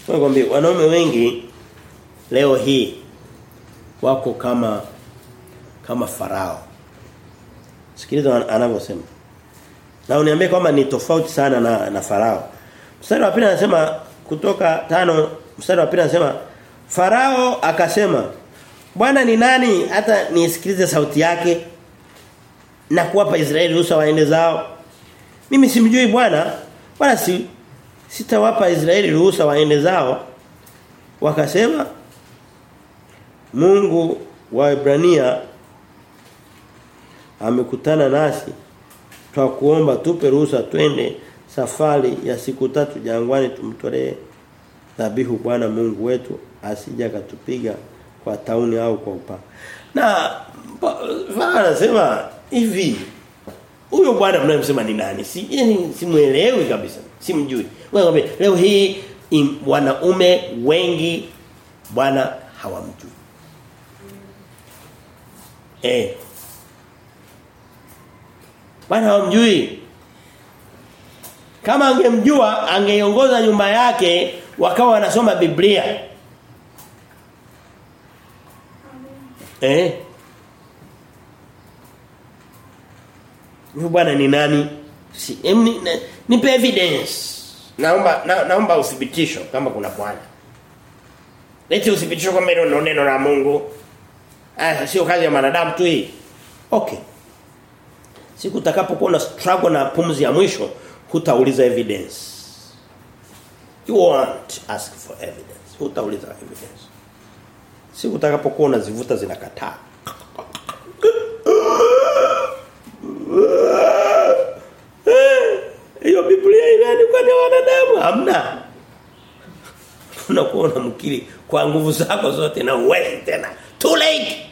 Nakwambia wanaume wengi leo hii wako kama kama farao. Sikiliza anavyosema. Na uniambie kwamba ni tofauti sana na na farao. Mstari wa pili anasema kutoka tano mstari wa pili anasema Farao akasema Bwana ni nani hata nisikilize sauti yake na kuwapa Israeli ruhusa waende zao. Mimi simjui Bwana, wala si sitawapa Israeli ruhusa waende zao. Wakasema Mungu wa Ibrania amekutana nasi twakuomba tupe ruhusa twende safari ya siku tatu jangwani tumtolee dhabihu Bwana Mungu wetu asija katupiga kwa tauni au kwa upanga. Na anasema hivi huyo bwana mnayemsema ni nani? Si yani simuelewi kabisa. Simjui. Wewe leo hii wanaume wengi bwana hawamjui. Eh. Bwana hawamjui. Kama angemjua angeiongoza nyumba yake wakawa wanasoma Biblia. Eh? Huyu bwana ni nani? Si, em, ni, ne, nipe evidence. Naomba na, naomba uthibitisho kama kuna bwana. Leti uthibitisho kwamba hilo ndio neno la Mungu. Ah, sio kazi ya mwanadamu tu hii. Okay. Siku utakapokuwa na struggle na pumzi ya mwisho, hutauliza evidence. You won't ask for evidence. Hutauliza evidence. Siku utakapokuwa unazivuta zinakataa. Hiyo Biblia inaandikwa na wanadamu, hamna. Unakuwa unamkiri kwa nguvu zako zote na uwezi tena. Too late.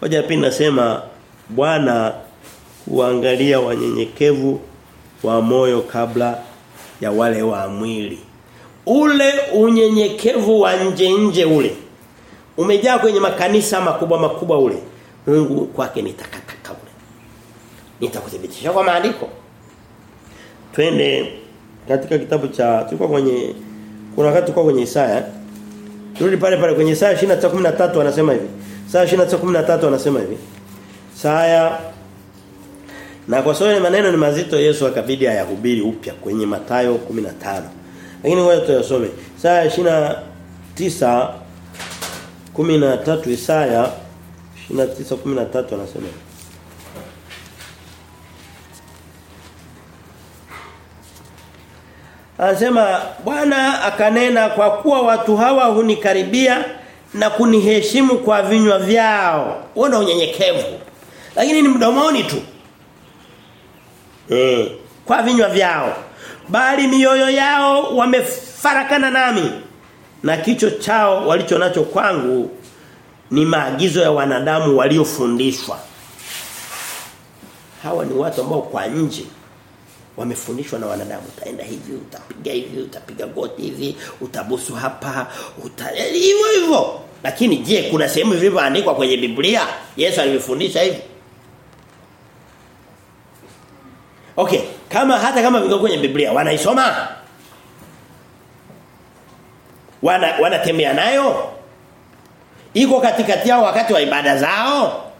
Hoja pia nasema Bwana huangalia wanyenyekevu wa moyo kabla ya wale wa mwili. Ule unyenyekevu wa nje nje ule umejaa kwenye makanisa makubwa makubwa ule. Mungu kwake ni takataka ule. Nitakuthibitisha kwa maandiko. Twende katika kitabu cha tulikuwa kwenye kuna wakati tulikuwa kwenye Isaya. Turudi pale pale kwenye Isaya 23:13 anasema hivi. Isaya 23:13 anasema hivi. Isaya na kwa sababu maneno ni mazito Yesu akabidi ayahubiri upya kwenye Mathayo 15. Lakini wewe tuyasome. Isaya 29 13 Isaya 29:13 anasema. Anasema Bwana akanena kwa kuwa watu hawa hunikaribia na kuniheshimu kwa vinywa vyao. Wana unyenyekevu. Lakini ni mdomoni tu. Eh, kwa vinywa vyao. Bali mioyo yao wamefarakana nami. Na kicho chao walicho nacho kwangu ni maagizo ya wanadamu waliofundishwa. Hawa ni watu ambao kwa nje wamefundishwa na wanadamu. Utaenda hivi utapiga hivi utapiga goti hivi utabusu hapa uta hivyo hivyo. Lakini je kuna sehemu vilivyoandikwa kwenye Biblia? Yesu alifundisha hivi. Okay kama hata kama viko kwenye Biblia wanaisoma? Wana wanatembea nayo iko katikati yao wakati wa ibada zao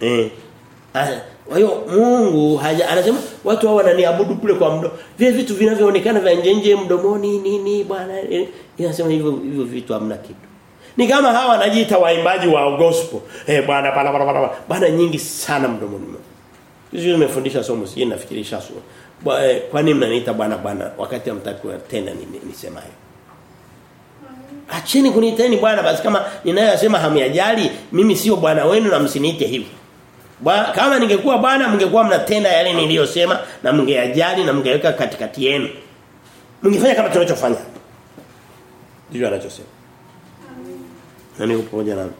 Eh. Kwa hiyo Mungu haja anasema watu hao wananiabudu kule kwa mdomo. Vile vitu vinavyoonekana vya nje nje mdomoni nini bwana inasema hivyo hivyo vitu hamna kitu. Ni kama hawa wanajiita waimbaji wa gospel. Eh bwana bwana bwana bwana nyingi sana mdomoni. Hizo nimefundisha somo sije nafikirisha somo. Kwa nini mnaniita bwana bwana wakati hamtaki tena nisema hiyo? Acheni kuniiteni bwana basi kama ninayosema hamyajali mimi sio bwana wenu na msiniite hivyo. Kama ningekuwa bwana mngekuwa mnatenda yale niliyosema na mngeyajali na mngeweka katikati yenu. Mngefanya kama tunachofanya. Ndio anachosema. Na niko pamoja nami.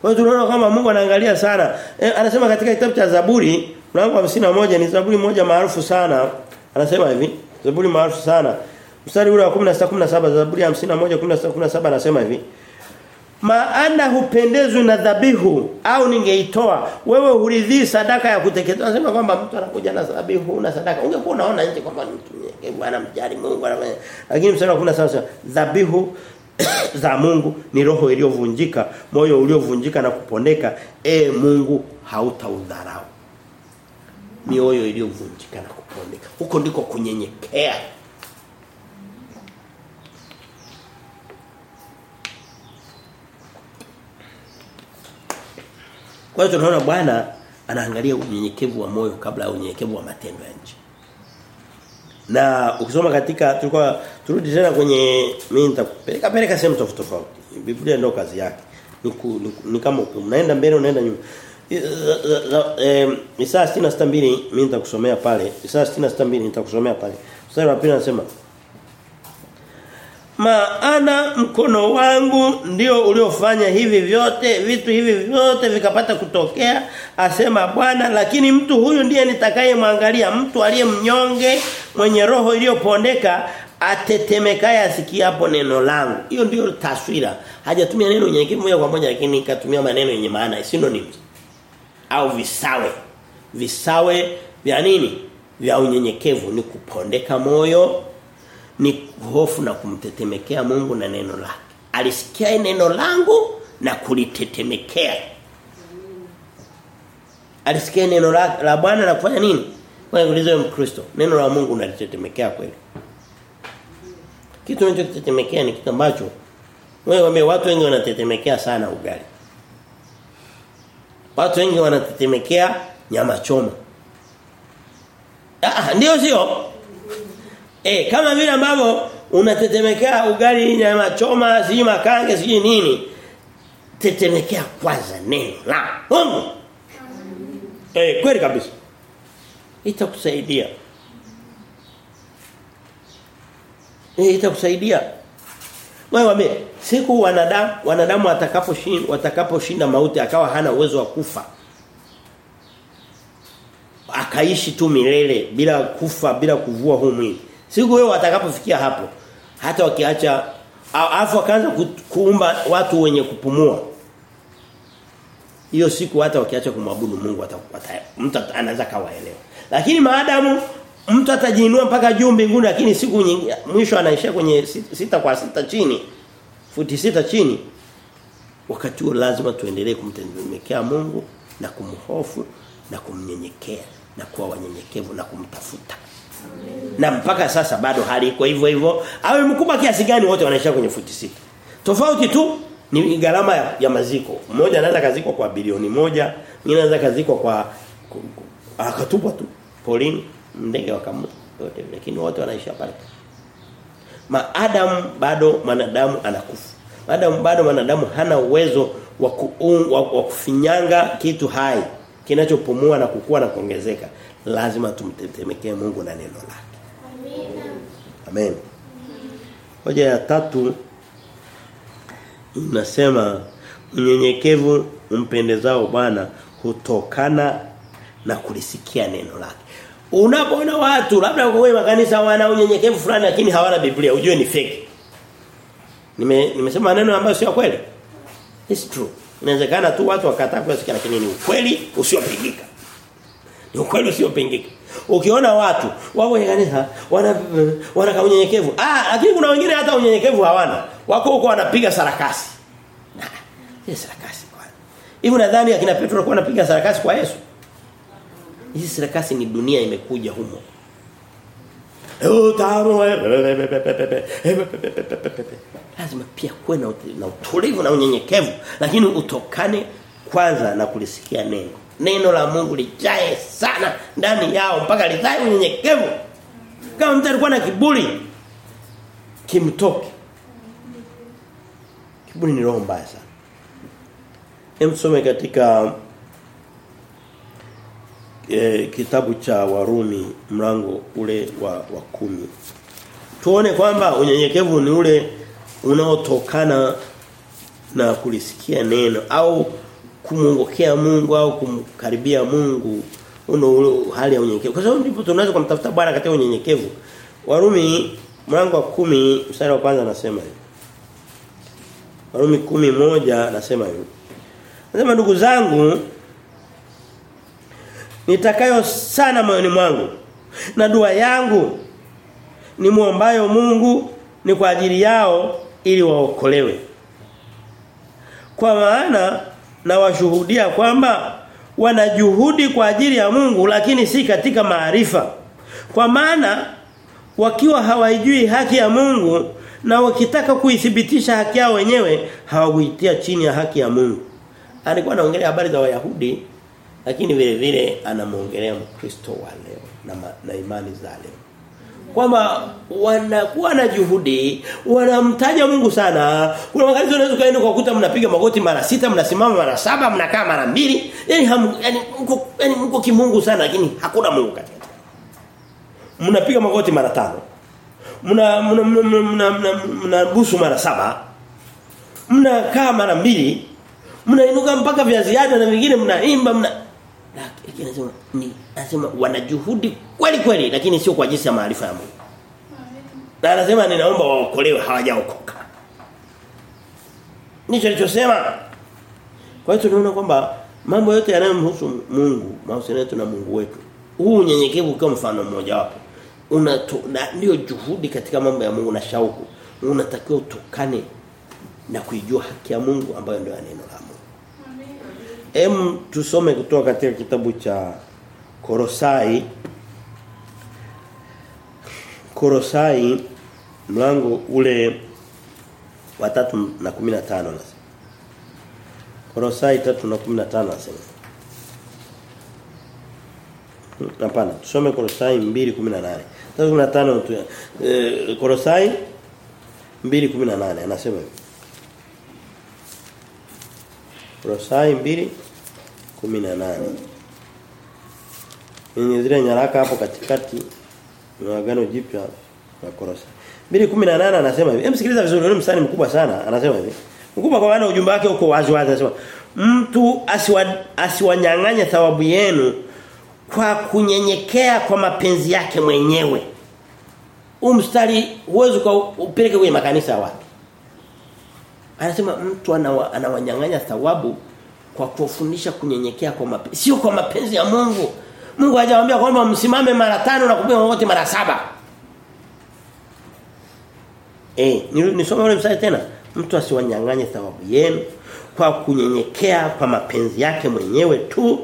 Kwa hiyo tunaona kama Mungu anaangalia sana. E, anasema katika kitabu cha Zaburi mlango wa 51 ni Zaburi moja maarufu sana. Anasema hivi, Zaburi maarufu sana. Mstari ule wa 16 17 Zaburi ya 51 16 17 anasema hivi. maana hupendezwi na dhabihu au ningeitoa wewe huridhii sadaka ya kuteketezwa anasema kwamba mtu anakuja na dhabihu na sadaka ungekuwa unaona nje kwamba mtu bwana mjali Mungu anafanya lakini msana kuna sasa dhabihu [coughs] za Mungu ni roho iliyovunjika moyo uliovunjika na kupondeka e Mungu hautaudharau mioyo iliyovunjika na kupondeka huko ndiko kunyenyekea Kwa hiyo tunaona Bwana anaangalia unyenyekevu wa moyo kabla ya unyenyekevu wa matendo ya nje. Na ukisoma katika tulikuwa turudi tena kwenye mimi nitakupeleka peleka sehemu tofauti tofauti. Biblia ndio kazi yake. Ni, ni kama unaenda mbele unaenda nyuma. Eh Isaya 62 mimi nitakusomea pale. Isaya 62 nitakusomea pale. Mstari wa pili anasema maana mkono wangu ndio uliofanya hivi vyote vitu hivi vyote vikapata kutokea asema Bwana lakini mtu huyu ndiye nitakayemwangalia. Mtu aliye mnyonge mwenye roho iliyopondeka atetemekaye asikiapo neno langu. Hiyo ndio taswira. Hajatumia neno nyenyekevu moja kwa moja lakini katumia maneno yenye maana. Synonyms au visawe visawe vya nini vya unyenyekevu ni kupondeka moyo ni hofu na kumtetemekea Mungu na neno lake. Alisikia neno langu na kulitetemekea. Alisikia neno la, la Bwana na kufanya nini? Kwa kuuliza Mkristo, neno la Mungu unalitetemekea kweli. Kitu unachotetemekea ni kitu ambacho wewe watu wengi wanatetemekea sana ugali. Watu wengi wanatetemekea nyama choma. Ah ndio sio? [laughs] Eh kama vile ambavyo unatetemekea ugali nyama choma, siji makange, sijui nini. Tetemekea kwanza neno la Mungu. Eh kweli kabisa. Itakusaidia. Eh itakusaidia. Wewe wame siku wanadamu wanadamu watakaposhinda watakaposhinda mauti akawa hana uwezo wa kufa. Akaishi tu milele bila kufa bila kuvua huu mwili. Siku wewe watakapofikia hapo hata wakiacha afu akaanza kuumba watu wenye kupumua. Hiyo siku hata wakiacha kumwabudu Mungu watapata mtu anaweza kawaelewa. Lakini maadamu mtu atajiinua mpaka juu mbinguni lakini siku nyingi mwisho anaishia kwenye sita kwa sita chini futi sita chini. Wakati huo lazima tuendelee kumtegemekea Mungu na kumhofu na kumnyenyekea na kuwa wanyenyekevu na kumtafuta. Na mpaka sasa bado hali iko hivyo hivyo. Awe mkubwa kiasi gani wote wanaishia kwenye futi sita. Tofauti tu ni gharama ya, ya maziko. Mmoja anaweza kazikwa kwa bilioni moja mwingine anaweza kazikwa kwa akatupwa tu polini ndege wakamu wote lakini wote wanaisha pale maadamu bado manadamu anakufa. Maadamu bado manadamu hana uwezo wa, wa, kufinyanga kitu hai kinachopumua na kukua na kuongezeka. Lazima tumtetemekee Mungu na neno lake. Amen. Hoja ya tatu inasema unyenyekevu mpendezao Bwana hutokana na kulisikia neno lake Unapoona watu labda kwa makanisa wana unyenyekevu fulani lakini hawana Biblia ujue ni fake. Nime nimesema maneno ambayo sio kweli. It's true. Inawezekana tu watu wakataa kusikia lakini ni ukweli usiopingika. Ni ukweli usiopingika. Ukiona watu wao kwenye kanisa wana wana unyenyekevu. Ah, lakini kuna wengine hata unyenyekevu hawana. Wako huko wanapiga sarakasi. Ni sarakasi kwa. Hivi nadhani akina Petro walikuwa wanapiga sarakasi kwa Yesu. Hizi sarakasi ni dunia imekuja humo. Lazima pia kuwe na, na utulivu na unyenyekevu lakini utokane kwanza na kulisikia neno. Neno la Mungu lijae sana ndani yao mpaka lizae unyenyekevu. Kama mtu alikuwa na kiburi kimtoke. Kiburi ni roho mbaya sana. Hem katika e, kitabu cha Warumi mlango ule wa, wa kumi Tuone kwamba unyenyekevu ni ule unaotokana na kulisikia neno au kumwongokea Mungu au kumkaribia Mungu uno hali ya unyenyekevu. Kwa sababu ndipo tunaweza kumtafuta Bwana katika unyenyekevu. Warumi mlango wa kumi mstari wa kwanza anasema hivi. Warumi kumi moja anasema hivi. Anasema ndugu zangu nitakayo sana moyoni mwangu na dua yangu ni muombayo Mungu ni kwa ajili yao ili waokolewe. Kwa maana na washuhudia kwamba wana juhudi kwa ajili ya Mungu lakini si katika maarifa. Kwa maana wakiwa hawaijui haki ya Mungu na wakitaka kuithibitisha haki yao wenyewe hawakuitia chini ya haki ya Mungu. Alikuwa anaongelea habari za Wayahudi lakini vile vile anamuongelea Mkristo wa leo na, na imani za leo. Kwamba wanakuwa na juhudi, wanamtaja Mungu sana. Kuna wakati unaweza kaenda kukuta mnapiga magoti mara sita, mnasimama mara saba, mnakaa mara mbili. yani yani mko yani mko kimungu sana lakini hakuna Mungu katika. Mnapiga magoti mara tano. Mna mna mna mna mna, mna, mna busu mara saba. Mnakaa mara mbili. Mnainuka mpaka vya ziada na vingine mnaimba mna lakini anasema ni anasema wana juhudi kweli kweli lakini sio kwa jinsi ya maarifa ya Mungu. Na anasema ninaomba waokolewe hawajaokoka. Nicho alichosema. Kwa hiyo tunaona kwamba mambo yote yanayomhusu Mungu, mahusiano yetu na Mungu wetu. Huu unyenyekevu ukiwa mfano mmoja wapo. Una ndio juhudi katika mambo ya Mungu na shauku. Unatakiwa utokane na kuijua haki ya Mungu ambayo ndio neno la Mungu. Em tusome kutoka katika kitabu cha Korosai Korosai mlango ule wa 3 na 15 nasema. Korosai 3 na 15 nasema. Hapana, tusome Korosai 2:18. 3:15 tu. Eh, Korosai 2:18 anasema hivi. Kolosai 2:18. Ni zile nyaraka hapo katikati na agano jipya na Kolosai. 2:18 anasema hivi. Emsikiliza vizuri, ni msani mkubwa sana. Anasema hivi. Mkubwa kwa maana ujumbe wake uko wazi wazi anasema mtu asiwa asiwanyang'anye thawabu yenu kwa kunyenyekea kwa mapenzi yake mwenyewe. Huu mstari huwezi upeleke kwenye makanisa ya watu. Anasema mtu anawa, anawanyang'anya thawabu kwa kufundisha kunyenyekea kwa mapenzi sio kwa mapenzi ya Mungu. Mungu hajawaambia kwamba msimame mara tano na kupiga wote mara saba. Eh, nisome ule mstari tena. Mtu asiwanyang'anye thawabu yenu kwa kunyenyekea kwa mapenzi yake mwenyewe tu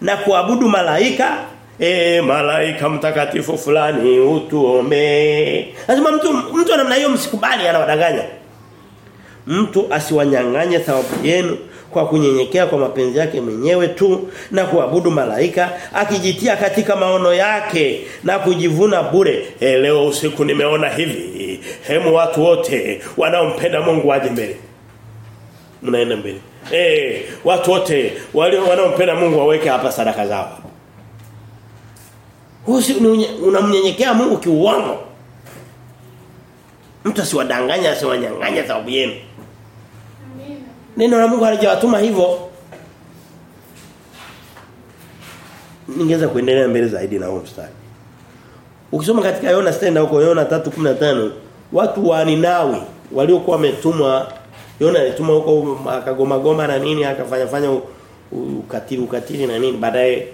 na kuabudu malaika E malaika mtakatifu fulani utuombe. Lazima mtu mtu namna hiyo msikubali anawadanganya. Mtu asiwanyang'anye thawabu yenu kwa kunyenyekea kwa mapenzi yake mwenyewe tu na kuabudu malaika akijitia katika maono yake na kujivuna bure. E, leo usiku nimeona hivi. Hemu watu wote wanaompenda Mungu waje mbele. Mnaenda mbele. Eh, watu wote wanaompenda Mungu waweke hapa sadaka zao. Usi unamnyenyekea Mungu kiuongo. Mtu asiwadanganya asiwanyang'anya thawabu yenu. Neno la Mungu halijawatuma hivyo. Ningeweza kuendelea mbele zaidi na huo mstari. Ukisoma katika Yona stenda huko Yona 3:15 watu wa Ninawi waliokuwa wametumwa Yona alitumwa huko akagoma goma na nini akafanya fanya ukatili ukatili na nini baadaye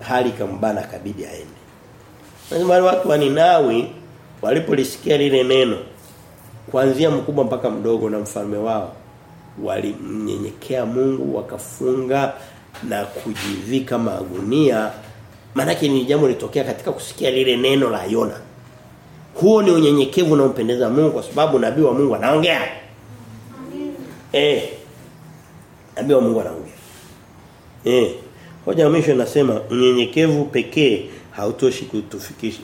hali kambana kabidi aende. Wale watu wa Ninawi walipolisikia lile neno kuanzia mkubwa mpaka mdogo na mfalme wao walimnyenyekea Mungu wakafunga na kujivika magunia. Maanake ni jambo litokea katika kusikia lile neno la Yona. Huo ni unyenyekevu unaompendeza Mungu kwa sababu nabii wa Mungu anaongea. Eh nabii wa Mungu anaongea. Eh hoja ya mwisho inasema unyenyekevu pekee hautoshi kutufikisha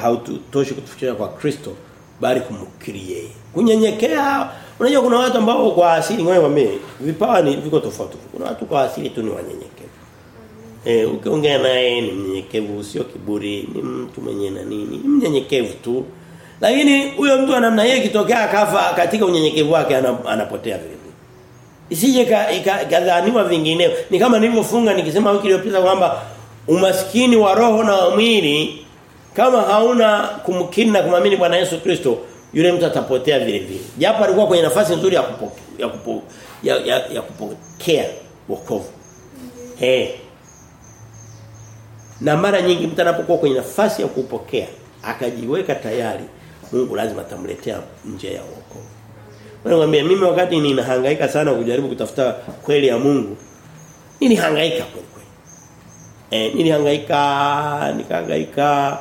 hautoshi kutufikisha kwa Kristo bali kumkiri yeye. Kunyenyekea unajua kuna watu ambao kwa asili ngoja mwambie vipawa ni viko tofauti. Kuna watu kwa asili tu ni wanyenyekevu. Eh ukiongea naye ni mnyenyekevu sio kiburi, ni mtu mwenye na nini, ni mnyenyekevu tu. Lakini huyo mtu namna yeye kitokea akafa katika unyenyekevu wake anapotea vile vile. Isije kadhaniwa vingineo. Ni kama nilivyofunga nikisema wiki iliyopita kwamba umaskini wa roho na wa mwili kama hauna kumkini na kumamini Bwana Yesu Kristo yule mtu atapotea vile vile. Japo alikuwa kwenye nafasi nzuri ya kupokea ya, kupo, ya, ya, kupokea wokovu. Eh. Na mara nyingi mtu anapokuwa kwenye nafasi ya kupokea akajiweka tayari Mungu lazima atamletea njia ya wokovu. Nakwambia mimi wakati ninahangaika sana kujaribu kutafuta kweli ya Mungu nilihangaika kweli kweli. Eh nilihangaika nikahangaika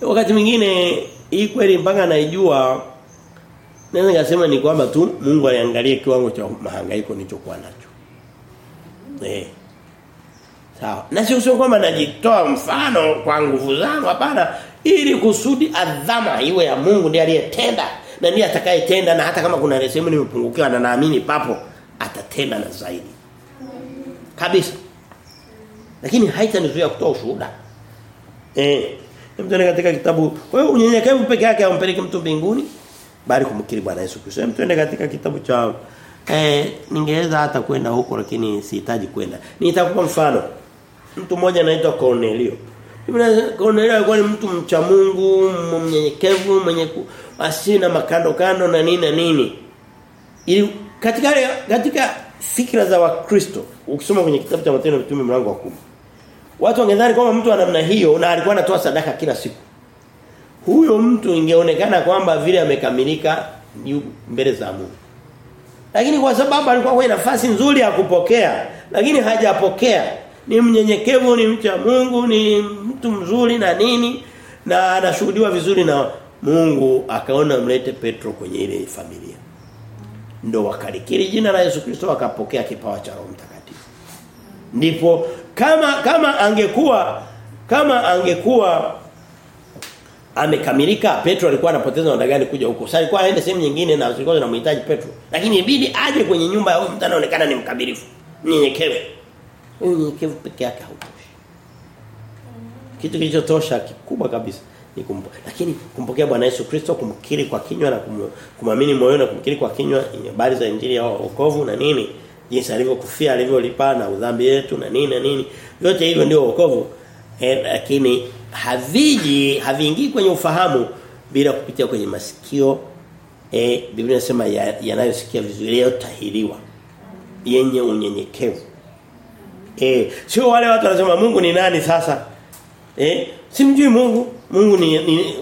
wakati mwingine hii kweli mpaka naijua naweza ngasema ni kwamba tu Mungu aliangalia kiwango cha mahangaiko nilichokuwa nacho. Eh. Sawa. Na sio sio kwamba najitoa mfano kwa nguvu zangu hapana ili kusudi adhama iwe ya Mungu ndiye aliyetenda na ndiye atakayetenda na hata kama kuna sehemu nimepungukiwa na naamini papo atatenda na zaidi. Kabisa. Lakini haitanizuia kutoa ushuhuda. Eh. Mtuone katika kitabu kwa hiyo unyenyekevu peke yake haumpeleki mtu mbinguni bali kumkiri Bwana Yesu Kristo. Mtuende katika kitabu cha eh ningeweza hata kwenda huko lakini sihitaji kwenda. Nitakupa mfano. Mtu mmoja anaitwa Cornelio. Cornelio alikuwa ni mtu mcha Mungu, mnyenyekevu, mwenye asina makando kando na nini na nini. Ili katika katika fikra za Wakristo, ukisoma kwenye kitabu cha Matendo ya Mitume mlango wa 10. Watu wangedhani kwamba mtu wa namna hiyo na alikuwa anatoa sadaka kila siku. Huyo mtu ingeonekana kwamba vile amekamilika mbele za Mungu. Lakini kwa sababu alikuwa kwa nafasi nzuri ya kupokea, lakini hajapokea. Ni mnyenyekevu, ni mcha Mungu, ni mtu mzuri na nini na anashuhudiwa vizuri na Mungu akaona mlete Petro kwenye ile familia. Ndio wakalikiri jina la Yesu Kristo wakapokea kipawa cha Roho Mtakatifu. Ndipo kama kama angekuwa kama angekuwa amekamilika Petro alikuwa anapoteza muda gani kuja huko. Sasa alikuwa aende sehemu nyingine na alikuwa anamhitaji Petro. Lakini ibidi aje kwenye nyumba ya huyo mtu anaonekana ni mkabirifu. Nyenyekevu. Unyenyekevu peke yake hautoshi. Kitu kilichotosha kikubwa kabisa ni kumpo. Lakini kumpokea Bwana Yesu Kristo kumkiri kwa kinywa na kumwamini moyoni na kumkiri kwa kinywa habari za injili ya wokovu na nini jinsi alivyokufia alivyolipa na udhambi wetu na nini na nini. Yote hivyo ndio wokovu. Eh, lakini haviji haviingii kwenye ufahamu bila kupitia kwenye masikio. Eh Biblia inasema yanayosikia ya vizuri yotahiriwa yenye unyenyekevu. Eh sio wale watu wanasema Mungu ni nani sasa? Eh simjui Mungu. Mungu ni, ni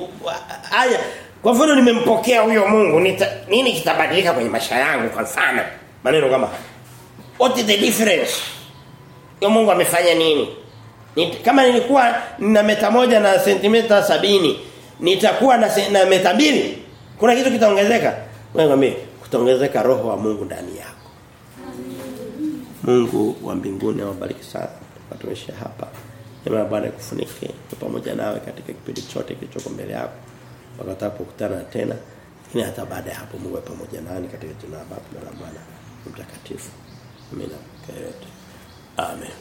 aya kwa mfano nimempokea huyo Mungu nita, nini kitabadilika kwenye maisha yangu kwa mfano? Maneno kama haya what is the difference? Yo Mungu amefanya nini? Kama nilikuwa na meta moja na sentimita sabini nitakuwa na, na meta mbili? Kuna kitu kitaongezeka? Wewe kutaongezeka roho wa Mungu ndani yako. Mungu wa mbinguni awabariki sana. Watumishi hapa. Neema Bwana kufunike pamoja nawe katika kipindi chote kilichoko mbele yako. Watakapokutana tena lakini hata baada ya hapo Mungu pamoja nani katika jina la Baba na la Mwana mtakatifu amina Amen